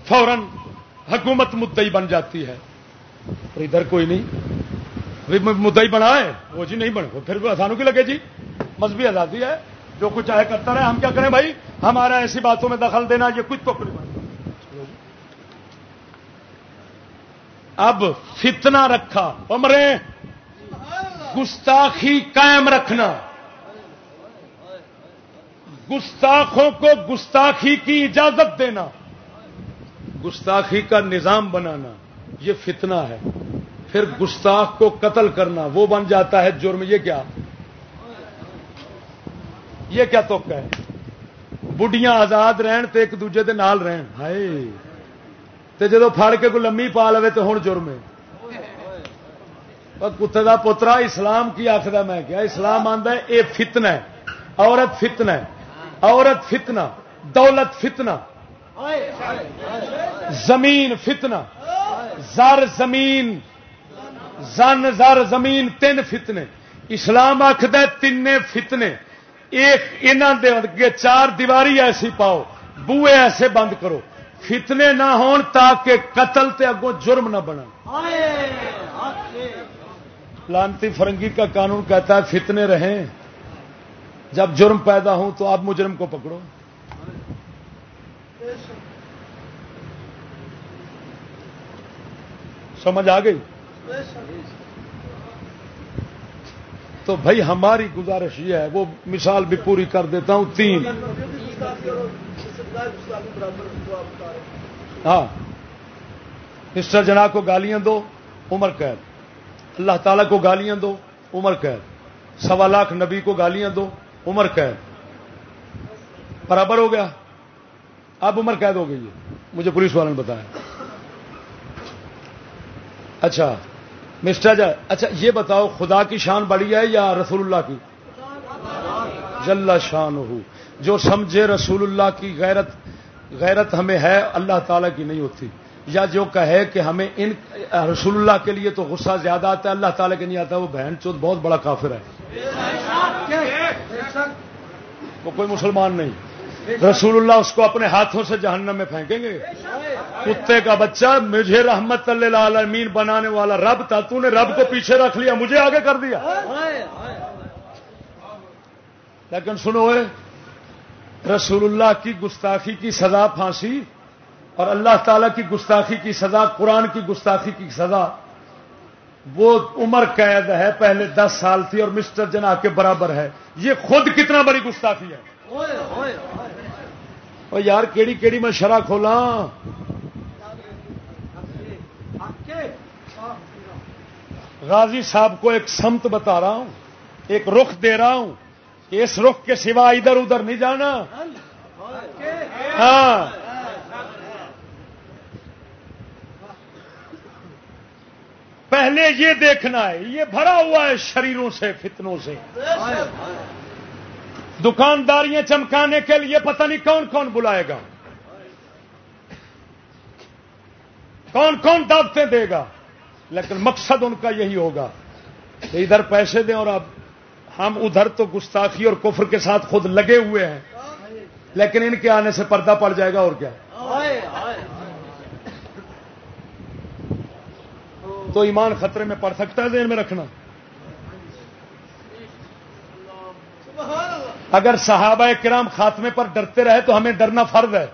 Speaker 1: فوراً حکومت مدئی بن جاتی ہے۔ اور ادھر کوئی نہیں۔ مدئی بنا ہے۔ وہ جی نہیں بنے۔ پھر سانو کی لگے جی۔ مذہبی آزادی ہے۔ جو کچھ چاہے کرتا رہے۔ ہم کیا کریں بھائی؟ ہمارا ایسی باتوں میں دخل دینا یہ کچھ تو اب فتنہ رکھا۔ عمرے، گستاخی قائم رکھنا۔ گستاخوں کو گستاخی کی اجازت دینا۔ گستاخی کا نظام بنانا، یہ فتنہ ہے۔ پھر گستاخ کو قتل کرنا، وہ بن جاتا ہے جرم۔ یہ کیا؟ یہ کیا تو ہے؟ بڑھیاں آزاد رہن تے ایک دوجے دے نال رہن۔ ہائے! تے جدو پھڑ کے کوئی لمی پا لے تو ہوں جرم کتے کا پوترا اسلام کی آخر میں کیا؟ اسلام آتا ہے یہ فتنہ ہے۔ عورت فتنہ ہے۔ عورت فتنہ، دولت فتنہ۔ زمین فتنہ۔ زر زمین، زن زر زمین، تین فتنے۔ اسلام آخد تین فتنے۔ ایک انہوں چار دیواری ایسی پاؤ، بوئے ایسے بند کرو۔ فتنے نہ ہون تاکہ قتل تے اگوں جرم نہ بنا لانتی فرنگی کا قانون کہتا ہے فتنے رہیں۔ جب جرم پیدا ہوں تو آپ مجرم کو پکڑو۔ سمجھ آ گئی؟ تو بھائی ہماری گزارش یہ ہے وہ مثال بھی پوری کر دیتا ہوں تین۔ ہاں۔ مسٹر جنا کو گالیاں دو، عمر قید۔ اللہ تعالیٰ کو گالیاں دو، عمر قید۔ سوا لاکھ نبی کو گالیاں دو، عمر قید۔ برابر ہو گیا؟ اب عمر قید ہو گئی ہے۔ مجھے پولیس والوں نے بتایا۔ اچھا مسٹر جا اچھا یہ بتاؤ، خدا کی شان بڑی ہے یا رسول اللہ کی؟ جل شان ہو جو سمجھے رسول اللہ کی غیرت غیرت ہمیں ہے، اللہ تعالی کی نہیں ہوتی۔ یا جو کہے کہ ہمیں ان، رسول اللہ کے لیے تو غصہ زیادہ آتا ہے، اللہ تعالی کے نہیں آتا، وہ بہن چوت بہت بڑا کافر ہے۔ وہ کوئی مسلمان نہیں۔ رسول اللہ اس کو اپنے ہاتھوں سے جہنم میں پھینکیں گے۔ کتے کا بچہ، مجھے رحمت اللہ امین بنانے والا رب تھا، تو نے رب کو پیچھے رکھ لیا، مجھے آگے کر دیا۔ لیکن سنو رسول اللہ کی گستاخی کی سزا پھانسی اور اللہ تعالی کی گستاخی کی سزا، قرآن کی گستاخی کی سزا، وہ عمر قید ہے، پہلے دس سال تھی اور مسٹر جنا کے برابر ہے۔ یہ خود کتنا بڑی گستاخی ہے۔ اور یار، کیڑی کیڑی میں شرح کھولا غازی صاحب کو ایک سمت بتا رہا ہوں، ایک رخ دے رہا ہوں۔ کہ اس رخ کے سوا ادھر ادھر نہیں جانا۔ ہاں۔ پہلے یہ دیکھنا ہے، یہ بھرا ہوا ہے شریروں سے، فتنوں سے۔ دکانداریاں چمکانے کے لیے پتہ نہیں کون کون بلائے گا۔ کون کون دعوتیں دے گا۔ لیکن مقصد ان کا یہی ہوگا کہ ادھر پیسے دیں اور اب ہم ادھر تو گستاخی اور کفر کے ساتھ خود لگے ہوئے ہیں۔ لیکن ان کے آنے سے پردہ پڑ جائے گا اور کیا۔ تو ایمان خطرے میں پڑ سکتا ہے ذہن میں رکھنا۔ اگر صحابہ کرام خاتمے پر ڈرتے رہے تو ہمیں ڈرنا فرض ہے۔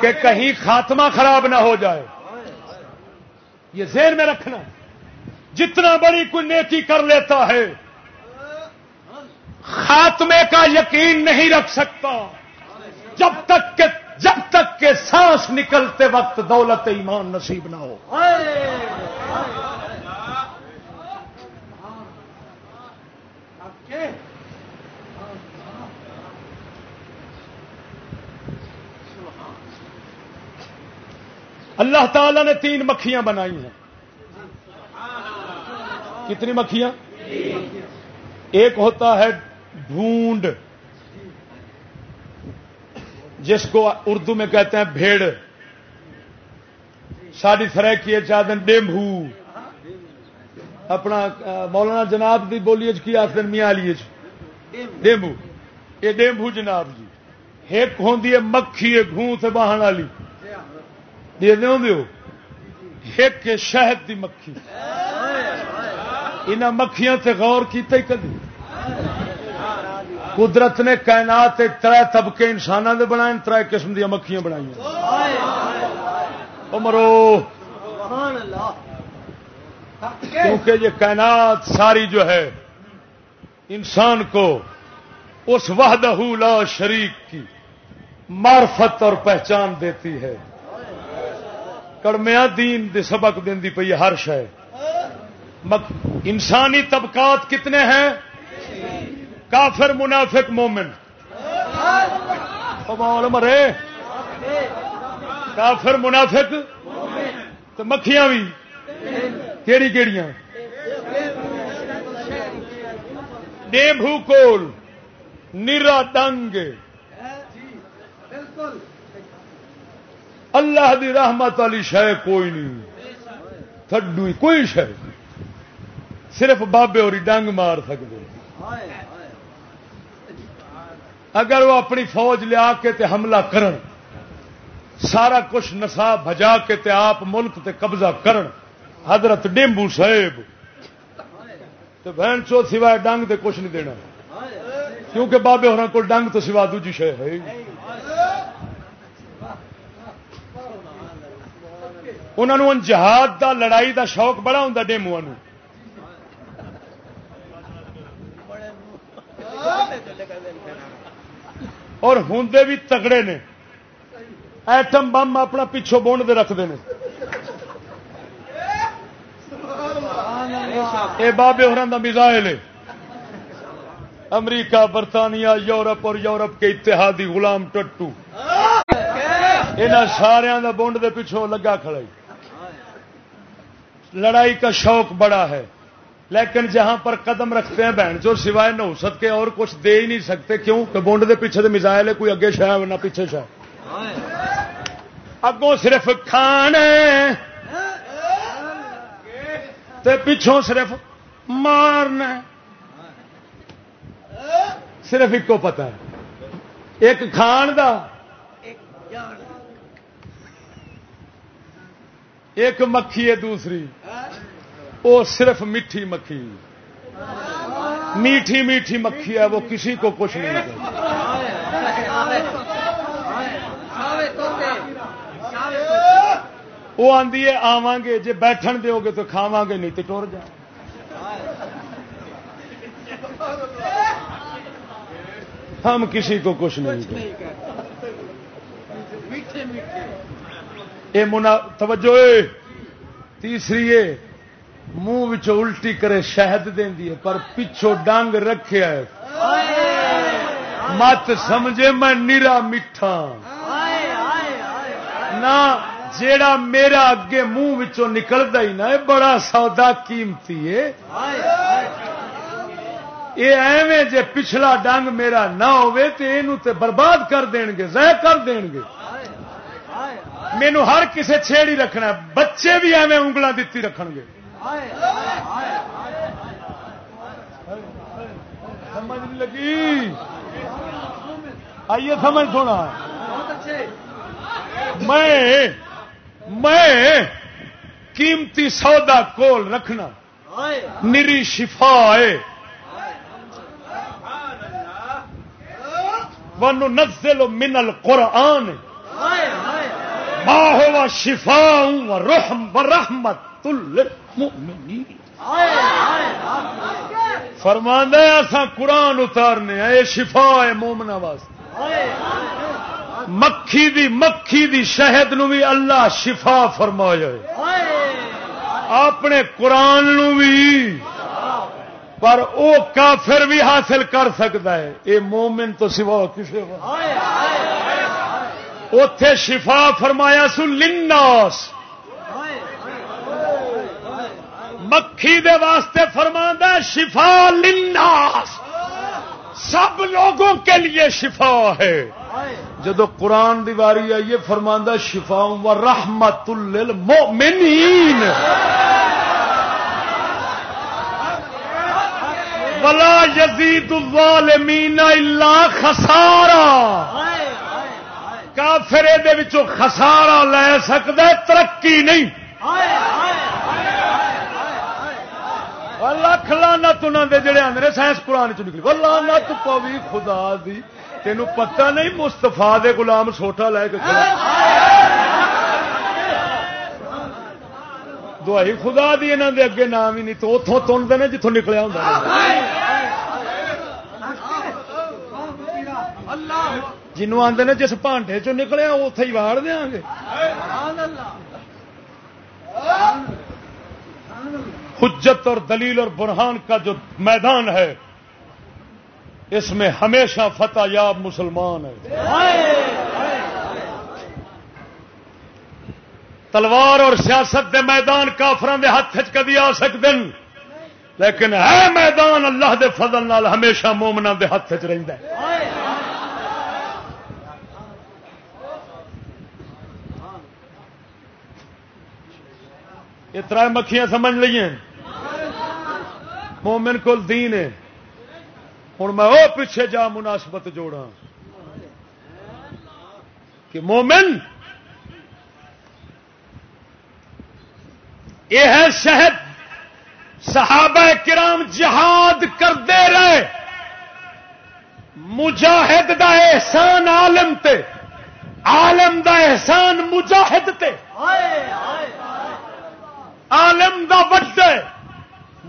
Speaker 1: کہ کہیں خاتمہ خراب نہ ہو جائے۔ یہ ذہن میں رکھنا۔ جتنا بڑی کوئی نیکی کر لیتا ہے خاتمے کا یقین نہیں رکھ سکتا۔ جب تک کہ جب تک کہ سانس نکلتے وقت دولت ایمان نصیب نہ ہو۔ اللہ تعالی نے تین مکھیاں بنائی ہیں۔ کتنی مکھیاں؟ ایک ہوتا ہے ڈھونڈ۔ جس کو اردو میں کہتے ہیں بھیڑ۔ ساڑی فرح کی چادن ڈیمبو اپنا مولانا جناب کی بولی کی آخر میاں علی ڈیمبو یہ ڈیمبو جناب جی۔ ایک ہوں مکھی گھون سے باہن والی دے دیو ایک شہد دی مکھی۔ ان مکھیاں تے غور کیتے کدی۔ قدرت نے کائنات تر طبقے انسانوں کے بنائے تر قسم دیا مکھیاں بنائی مرو۔ کیونکہ یہ کائنات ساری جو ہے، انسان کو اس وحدہ لا شریک کی معرفت اور پہچان دیتی ہے۔ کڑمیا دین دے سبق دی پی ہر شہ انسانی طبقات کتنے ہیں؟ کافر منافق مومن۔ مرے۔ کافر منافق تو مکھیاں بھی۔ کہڑی کہڑی ڈیمبو کول نیرا ڈنگ اللہ دی رحمت والی شہ کوئی نہیں۔ تھڈو کوئی شہ صرف بابے اور ڈنگ مار سکتے اگر وہ اپنی فوج لیا کے تے حملہ کرن، سارا کچھ نسا بجا کے تے آپ ملک تے قبضہ کرن، حضرت ڈیمبو صاحب تو بہن چو سوائے ڈنگ تے کچھ نہیں دینا۔ کیونکہ بابے ہونا کو ڈنگ تو سوا دوجی شہ ہے انہوں جہاد دا، لڑائی دا شوق بڑا ہوں ڈیمو اور ہوں بھی تگڑے نے۔ ایٹم بم اپنا پچھوں بونڈ دے رکھتے ہیں یہ بابے ہوا میزائل امریکہ، برطانیہ، یورپ اور یورپ کے اتحادی غلام ٹٹو۔ یہاں سارا کا بونڈ دے پچھوں لگا کھڑائی۔ لڑائی کا شوق بڑا ہے۔ لیکن جہاں پر قدم رکھتے ہیں بہن، جو سوائے نوسط کے اور کچھ دے ہی نہیں سکتے، کیوں؟ کہ بونڈ دے پیچھے تو میزائل ہے، کوئی اگے شاید نہ پیچھے شاید اگوں صرف کھان پچھوں صرف مارنا صرف ایک کو پتا ہے۔ ایک کھان دا۔ ایک مکھی ہے دوسری۔ وہ صرف میٹھی مکھی میٹھی میٹھی مکھی ہے، وہ کسی کو کچھ نہیں وہ آدھی ہے، آواں گے جی بیٹھن دو گے تو کھاوا گے، نہیں تو ٹر جا۔ ہم کسی کو کچھ نہیں یہ منا، توجہ تیسری منہ الٹی کرے شہد دینی ہے، پر پچھو ڈنگ رکھے مت سمجھے میں نیرا میٹھا۔ نہ جیڑا میرا اگے منہ نکلتا ہی نا بڑا سودا کیمتی ہے۔ یہ ایویں جے پچھلا ڈنگ میرا نہ ہوئے تو یہ برباد کر دین گے، ضائع کر دین گے۔ مینو ہر کسے چھیڑی رکھنا بچے بھی ایویں انگل دیتی رکھ گے۔ سمجھ نہیں لگی؟ آئیے سمجھ سونا۔ میں میں قیمتی سودا کول رکھنا نری شفا ہے۔ ون نزل من القرآن۔ ما ہوا شفا رحم و رحمت فرماندہ ایسا قرآن اتارنے اے شفا ہے مومنا واسطے۔ مکھی دی مکھی دی شہد نو بھی اللہ شفا فرمایا اپنے قرآن نو بھی، پر او کافر بھی حاصل کر سکتا ہے۔ اے مومن تو سوا کسی اتے شفا فرمایا سو لناس مکھی دے واسطے فرما شفا لناس سب لوگوں کے لیے شفا ہے۔ جدو قرآن دیواری آئیے فرماندہ شفا و رحمت للمؤمنین۔ ولا یزید الظالمین الا خسارا۔ کافر دے خسارا لے سکتا ترقی نہیں۔ لکھ لانا انہوں دے جڑے آدھے سائنس قرآن چ نکلی لانا پوی خدا دی تین پتہ نہیں مستفا دے گلام سوٹا لے کے دوائی خدا دی انہوں دے اگے نام ہی نہیں تو اتوں تنتے ہیں جتوں نکلیا ہوں جنوں آدھے نے جس پانڈے چ نکلیا اتے ہی واڑ دیا گے حجت اور دلیل اور برہان کا جو میدان ہے، اس میں ہمیشہ فتح یاب مسلمان ہے۔ تلوار اور سیاست دے میدان کافران دے ہاتھ کدی آ سکتے لیکن ہے میدان اللہ دے فضل نال ہمیشہ مومنا دے ہاتھ چ یہ مکھیاں سمجھ لیے مومن کو دین ہے۔ ہوں میں وہ پیچھے جا مناسبت جوڑا کہ مومن یہ ہے شہد۔ صحابہ کرام جہاد کرتے رہے۔ مجاہد دا احسان عالم تے۔ عالم دا احسان مجاہد تے۔ عالم دا بڑے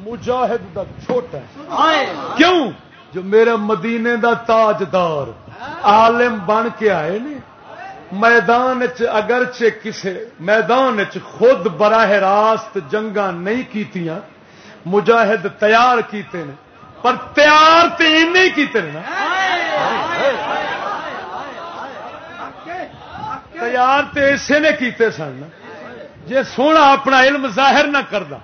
Speaker 1: مجاہد دا چھوٹا کیوں؟ جو میرے مدینے دا تاجدار عالم بن کے آئے نے۔ میدان اگرچہ کسے میدان خود براہ راست جنگا نہیں کیتیاں مجاہد تیار کیتے ہیں پر تیار تو نہیں کیتے نا۔ تیار تو اسے نے کیتے سن جی سونا اپنا علم ظاہر نہ کرتا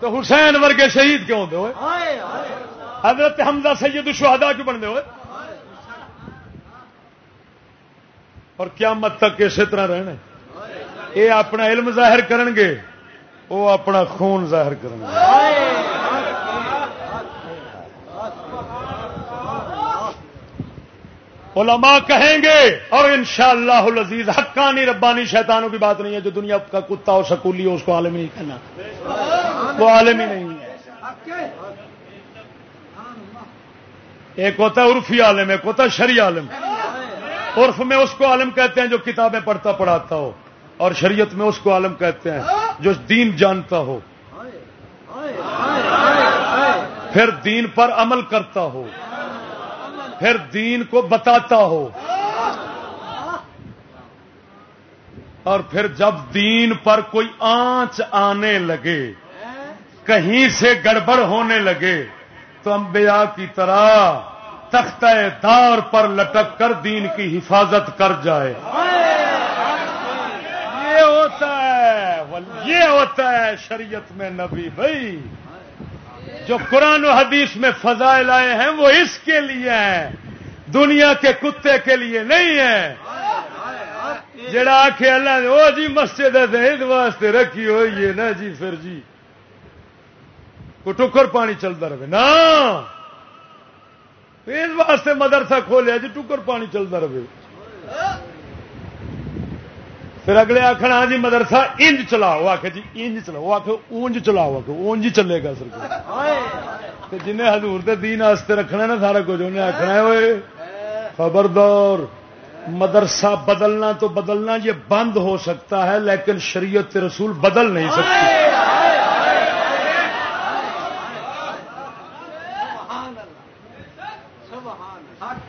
Speaker 1: تو حسین ورگے شہید کیوں دے ہوئے؟ حضرت حمزہ سید شہدا کیوں بنتے ہوئے؟ اور کیا مت تک اسی طرح رہنا یہ اپنا علم ظاہر کرن گے وہ اپنا خون ظاہر گے۔ علماء کہیں گے اور ان شاء اللہ لذیذ حقانی ربانی شیطانوں کی بات نہیں ہے جو دنیا کا کتا اور سکولی ہو اس کو عالم نہیں کہنا۔ وہ عالم ہی نہیں ہے۔ ایک ہوتا ہے عرفی عالم، ایک ہوتا ہے شری عالم۔ عرف میں اس کو عالم کہتے ہیں جو کتابیں پڑھتا پڑھاتا ہو، اور شریعت میں اس کو عالم کہتے ہیں جو دین جانتا ہو۔ پھر دین پر عمل کرتا ہو۔ پھر دین کو بتاتا ہو۔ اور پھر جب دین پر کوئی آنچ آنے لگے، کہیں سے گڑبڑ ہونے لگے، تو انبیاء کی طرح تختہ دار پر لٹک کر دین کی حفاظت کر جائے۔ یہ ہوتا ہے، یہ ہوتا ہے شریعت میں نبی بھائی۔ جو قرآن و حدیث میں فضائل آئے ہیں، وہ اس کے لیے ہیں۔ دنیا کے کتے کے لیے نہیں ہے جڑا آخ اللہ نے وہ جی مسجد واسطے رکھی ہوئی ہے۔ نا جی پھر جی۔ کو ٹکر پانی چلتا رہے۔ نا اس واسطے مدرسہ کھولیا جی ٹکر پانی چلتا رہے۔ پھر اگلے آخر ہاں جی مدرسہ انج چلاؤ۔ آخ جی انج چلاؤ۔ وہ آخ اونج چلاؤ۔ آخ اونج چلے گا سر جن ہزور کے دین واسطے رکھنا نا سارا کچھ، انہیں آخنا ہوئے خبردار، مدرسہ بدلنا تو بدلنا، یہ بند ہو سکتا ہے، لیکن شریعت رسول بدل نہیں سکتی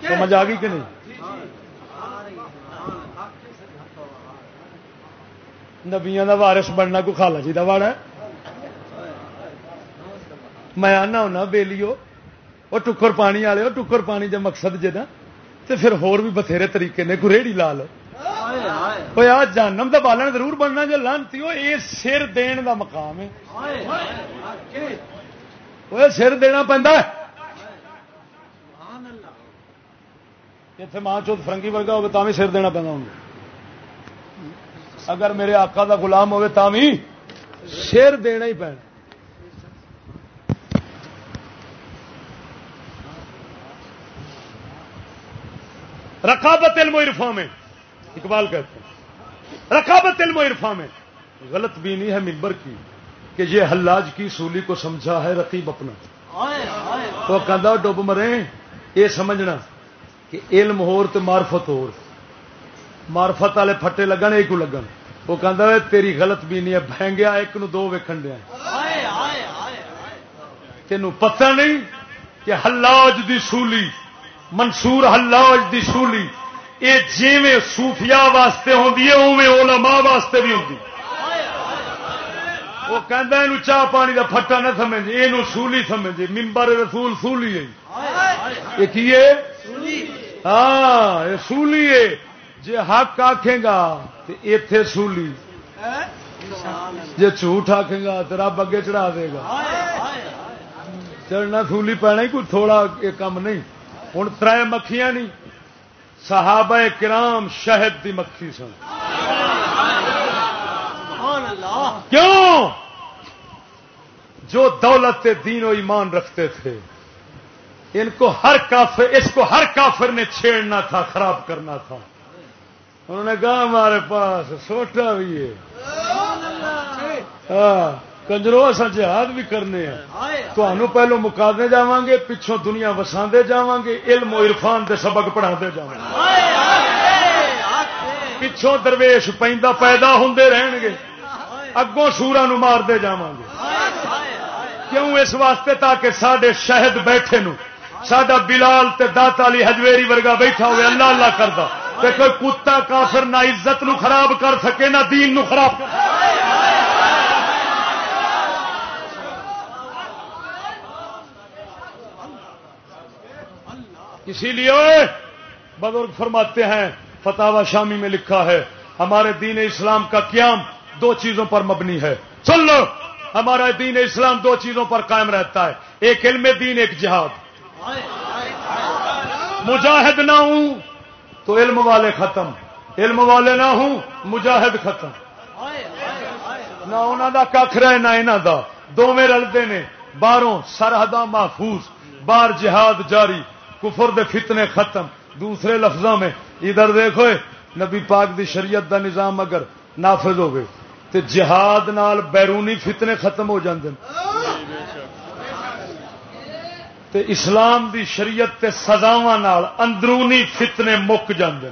Speaker 1: سمجھ آ گئی کہ نہیں؟ نبیا کا وارس بننا کو خالا جی کا واڑ ہے؟ میں آنا ہونا بےلیو وہ ٹکر پانی والے، وہ ٹکر پانی کا مقصد جا تو پھر ہور بھی بتھیرے طریقے نے کو ریڑی لا لو۔ آ جانم کا بالن ضرور بننا جو لانتی وہ یہ سر دن کا مقام ہے۔ وہ سر دینا پہ اتنے ماں چوت فرنگی ورگا ہوگا تو بھی سر دینا پہنا ہوں اگر میرے آقا دا غلام ہوگا تو بھی سر دینا ہی پینا رقابت علم و عرفا میں۔ اقبال کہتے ہیں۔ رقابت علم و عرفا میں۔ غلط بھی نہیں ہے ممبر کی کہ یہ حلاج کی سولی کو سمجھا ہے رقیب اپنا۔ وہ کہہ ڈب مرے۔ یہ سمجھنا کہ علم ہور تو مارفت ہور مارفت والے پھٹے لگن، ایک لگن۔ وہ کہ تیری غلط بھی نہیں ہے بہنگیا ایک نو دو ویکن دیا تین پتہ نہیں کہ حلاج دی سولی منصور حلاج دی سولی یہ جیویں سوفیا واسطے ہوتی ہے اوے علماء واسطے بھی ہوتی وہ کہہ چاہ پانی کا پھٹا نہ سمجھ یہ سولی سمجھے ممبر رسول سولی ہے۔ یہ کی ہاں سولی ہے۔ جی حق آخے گا تو اتے سولی۔ جی جھوٹ آخے گا تو رب اگے چڑھا دے گا۔ چڑھنا سولی پینا ہی کوئی تھوڑا یہ کام نہیں۔ ہوں تر مکھیاں نہیں۔ صحابہ کرام شہد دی مکھی سن۔ کیوں؟ جو دولت دین و ایمان رکھتے تھے۔ ان کو ہر کافر اس کو ہر کافر نے چھیڑنا تھا، خراب کرنا تھا۔ انہوں نے کہا ہمارے پاس سوٹا بھی ہے۔ ہاں، کنجرو اصا جہاد بھی کرنے ہیں۔ تو پہلو مکانے جا گے پچھوں دنیا وساندے جا گے علم و عرفان دے سبق پڑھا جا پچھوں درویش پہ پیدا ہوں رہن گے اگوں سورا مارتے جا گے کیوں اس واسطے؟ تاکہ سڈے شہد بیٹھے نو سڈا بلال تے داتا علی ہجویری ورگا بیٹھا ہوئے اللہ اللہ کرتا تے کوئی کتا کافر نہ عزت نو خراب کر سکے، نہ دین نو خراب اسی لیے بزرگ فرماتے ہیں فتح شامی میں لکھا ہے، ہمارے دین اسلام کا قیام دو چیزوں پر مبنی ہے۔ سن لو ہمارا دین اسلام دو چیزوں پر قائم رہتا ہے۔ ایک علم دین، ایک جہاد۔ مجاہد نہ ہوں تو علم والے ختم علم والے نہ ہوں، مجاہد ختم۔ نہ انہوں کا کھ رہے، نہ انہوں کا دونوں رلتے نے باہروں سرحد محفوظ باہر جہاد جاری، کفر دے فتنے ختم۔ دوسرے لفظوں میں، ادھر دیکھو نبی پاک دی شریعت دا نظام اگر نافذ ہوگی تو جہاد نال بیرونی فتنے ختم ہو جاندے تے اسلام دی شریعت تے سزاواں اندرونی فتنے مک جاندے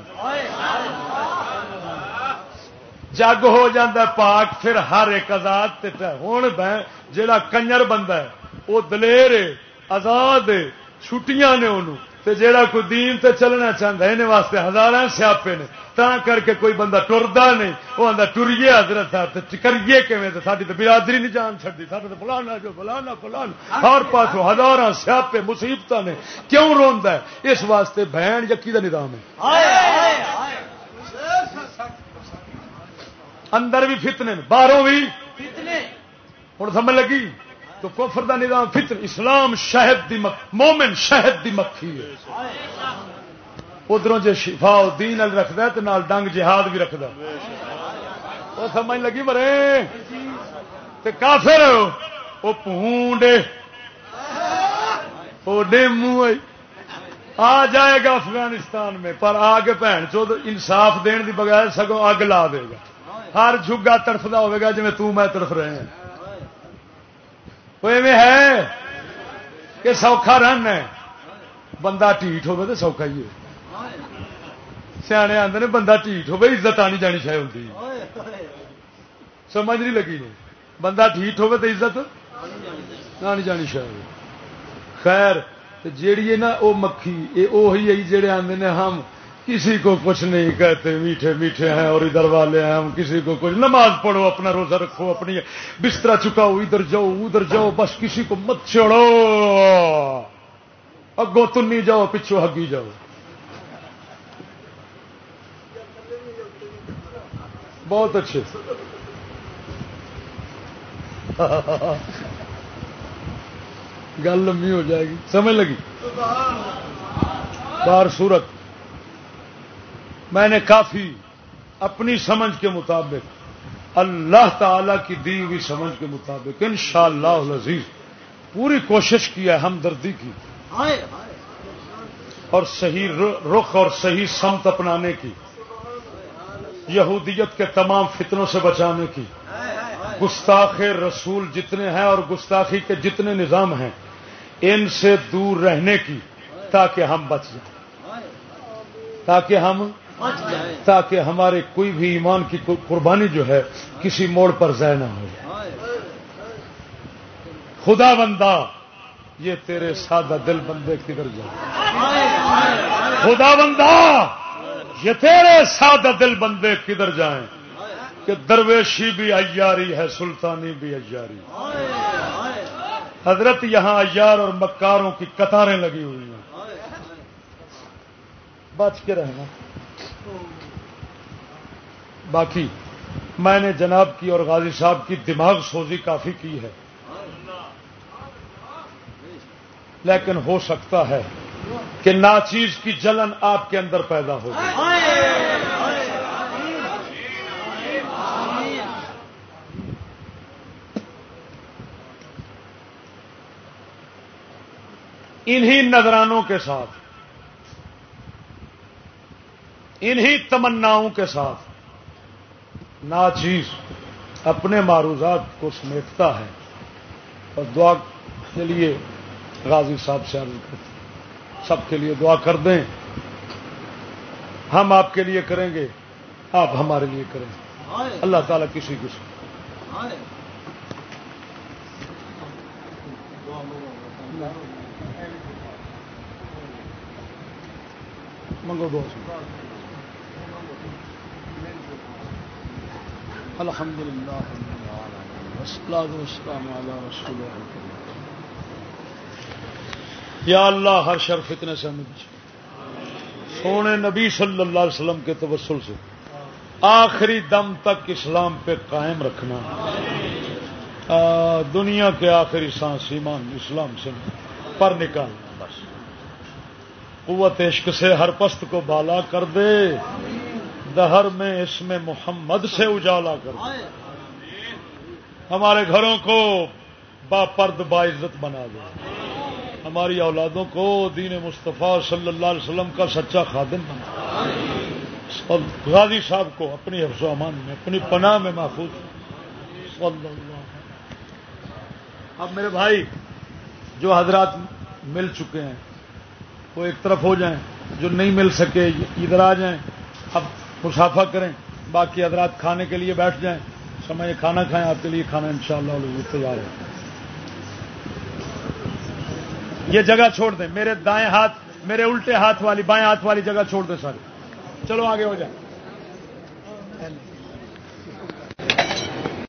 Speaker 1: جگ ہو جاندہ پاک، پھر ہر ایک آزاد ہوں جا کنجر بندہ ہے وہ دلیر آزاد چھٹیاں نے انہوں تے جیڑا کوئی دین تے چلنا چاہتا ہے واسطے ہزار سیاپے نے۔ تا کر کے کوئی بندہ ٹرتا نہیں۔ وہ آتا ٹریے حضرت کریے کیون ساری تو برادری نہیں جان چڑتی سارے تو فلانا جو فلانا فلانا۔ ہر پاس ہزار سیاپے مصیبت نے۔ کیوں روندا ہے؟ اس واسطے بہن یقی کا نظام ہے۔ اندر بھی فتنے باہروں بھی۔ ہوں سمجھ لگی؟ تو کفر دا نظام فطر، اسلام شہد دی مک مومن شہد دی مکھی ہے۔ ادھر جی شفا دین رکھد تو نال ڈنگ جہاد بھی رکھد وہ سمجھ لگی مرے؟ تے کافر وہ پونڈے وہ ڈیمو آ جائے گا افغانستان میں، پر آگ بھن چو انصاف دین دی بغیر سگوں اگ لا دے گا۔ ہر جگا تڑفتا ہوگا جی توں میں تڑف رہے ہیں۔ ہے کہ سوکھا رن ہے بندہ ٹھیٹ ہوے تو سوکھا ہی ہے سیانے آتے بندہ ٹھیٹ ہوے عزت آنی جانی شاید ہوتی سمجھ نہیں لگی نہیں بندہ ٹھیٹ ہوے تو عزت آنی جانی شاید خیر جیڑی ہے نا وہ مکھی یہ جڑے آتے ہیں ہم کسی کو کچھ نہیں کہتے، میٹھے میٹھے ہیں اور ادھر والے ہیں، ہم کسی کو کچھ نماز پڑھو، اپنا روزہ رکھو، اپنی بستر چکاؤ، ادھر جاؤ ادھر جاؤ، بس کسی کو مت چھوڑو۔ اگو تنی جاؤ، پچھو ہگی جاؤ۔ بہت اچھے۔ گل لمبی ہو جائے گی۔ سمجھ لگی؟ بار سورت میں نے کافی اپنی سمجھ کے مطابق اللہ تعالی کی دی ہوئی سمجھ کے مطابق ان شاء پوری کوشش کی ہے ہمدردی کی اور صحیح رخ اور صحیح سمت اپنانے کی یہودیت کے تمام فتنوں سے بچانے کی۔ گستاخ رسول جتنے ہیں اور گستاخی کے جتنے نظام ہیں ان سے دور رہنے کی تاکہ ہم بچ جائیں۔ تاکہ ہم تاکہ ہمارے کوئی بھی ایمان کی قربانی جو ہے کسی موڑ پر ضائع نہ ہو جائے۔ خدا بندہ، یہ تیرے سادہ دل بندے کدھر جائیں خدا بندہ، یہ تیرے سادہ دل بندے کدھر جائیں؟ کہ درویشی بھی ایاری ہے، سلطانی بھی ایاری حضرت یہاں ایار اور مکاروں کی قطاریں لگی ہوئی ہیں۔ بچ کے رہنا۔ باقی، میں نے جناب کی اور غازی صاحب کی دماغ سوزی کافی کی ہے۔ لیکن ہو سکتا ہے کہ ناچیز کی جلن آپ کے اندر پیدا ہو انہی نظرانوں کے ساتھ انہی تمناؤں کے ساتھ ناچیز اپنے معروضات کو سمیٹتا ہے اور دعا کے لیے غازی صاحب سے عرض کرتے سب کے لیے دعا کر دیں۔ ہم آپ کے لیے کریں گے آپ ہمارے لیے کریں گے۔ اللہ تعالیٰ کسی کسی منگو دعا۔ الحمد للہ یا اللہ ہر شر فتنے سے ہمیں سونے نبی صلی اللہ علیہ وسلم کے توسل سے۔ آخری دم تک اسلام پہ قائم رکھنا۔ دنیا کے آخری سانس ایمان، اسلام سے۔ پر نکالنا بس۔ قوت عشق سے ہر پست کو بالا کر دے۔ دہر میں اس میں محمد سے اجالا کر ہمارے گھروں کو با پرد با عزت بنا دے ہماری اولادوں کو دین مصطفیٰ صلی اللہ علیہ وسلم کا سچا خادم بنا اور غازی صاحب کو اپنی حفظ و امان میں، اپنی پناہ میں محفوظ۔ صلی اللہ اب میرے بھائی، جو حضرات مل چکے ہیں، وہ ایک طرف ہو جائیں، جو نہیں مل سکے، ادھر آ جائیں۔ اب مسافہ کریں، باقی حضرات کھانے کے لیے بیٹھ جائیں۔ سمجھ کھانا کھائیں، آپ کے لیے کھانا انشاءاللہ شاء اللہ تیار ہے یہ جگہ چھوڑ دیں۔ میرے دائیں ہاتھ، میرے الٹے ہاتھ والی، بائیں ہاتھ والی جگہ چھوڑ دیں سارے۔ چلو آگے ہو جائیں۔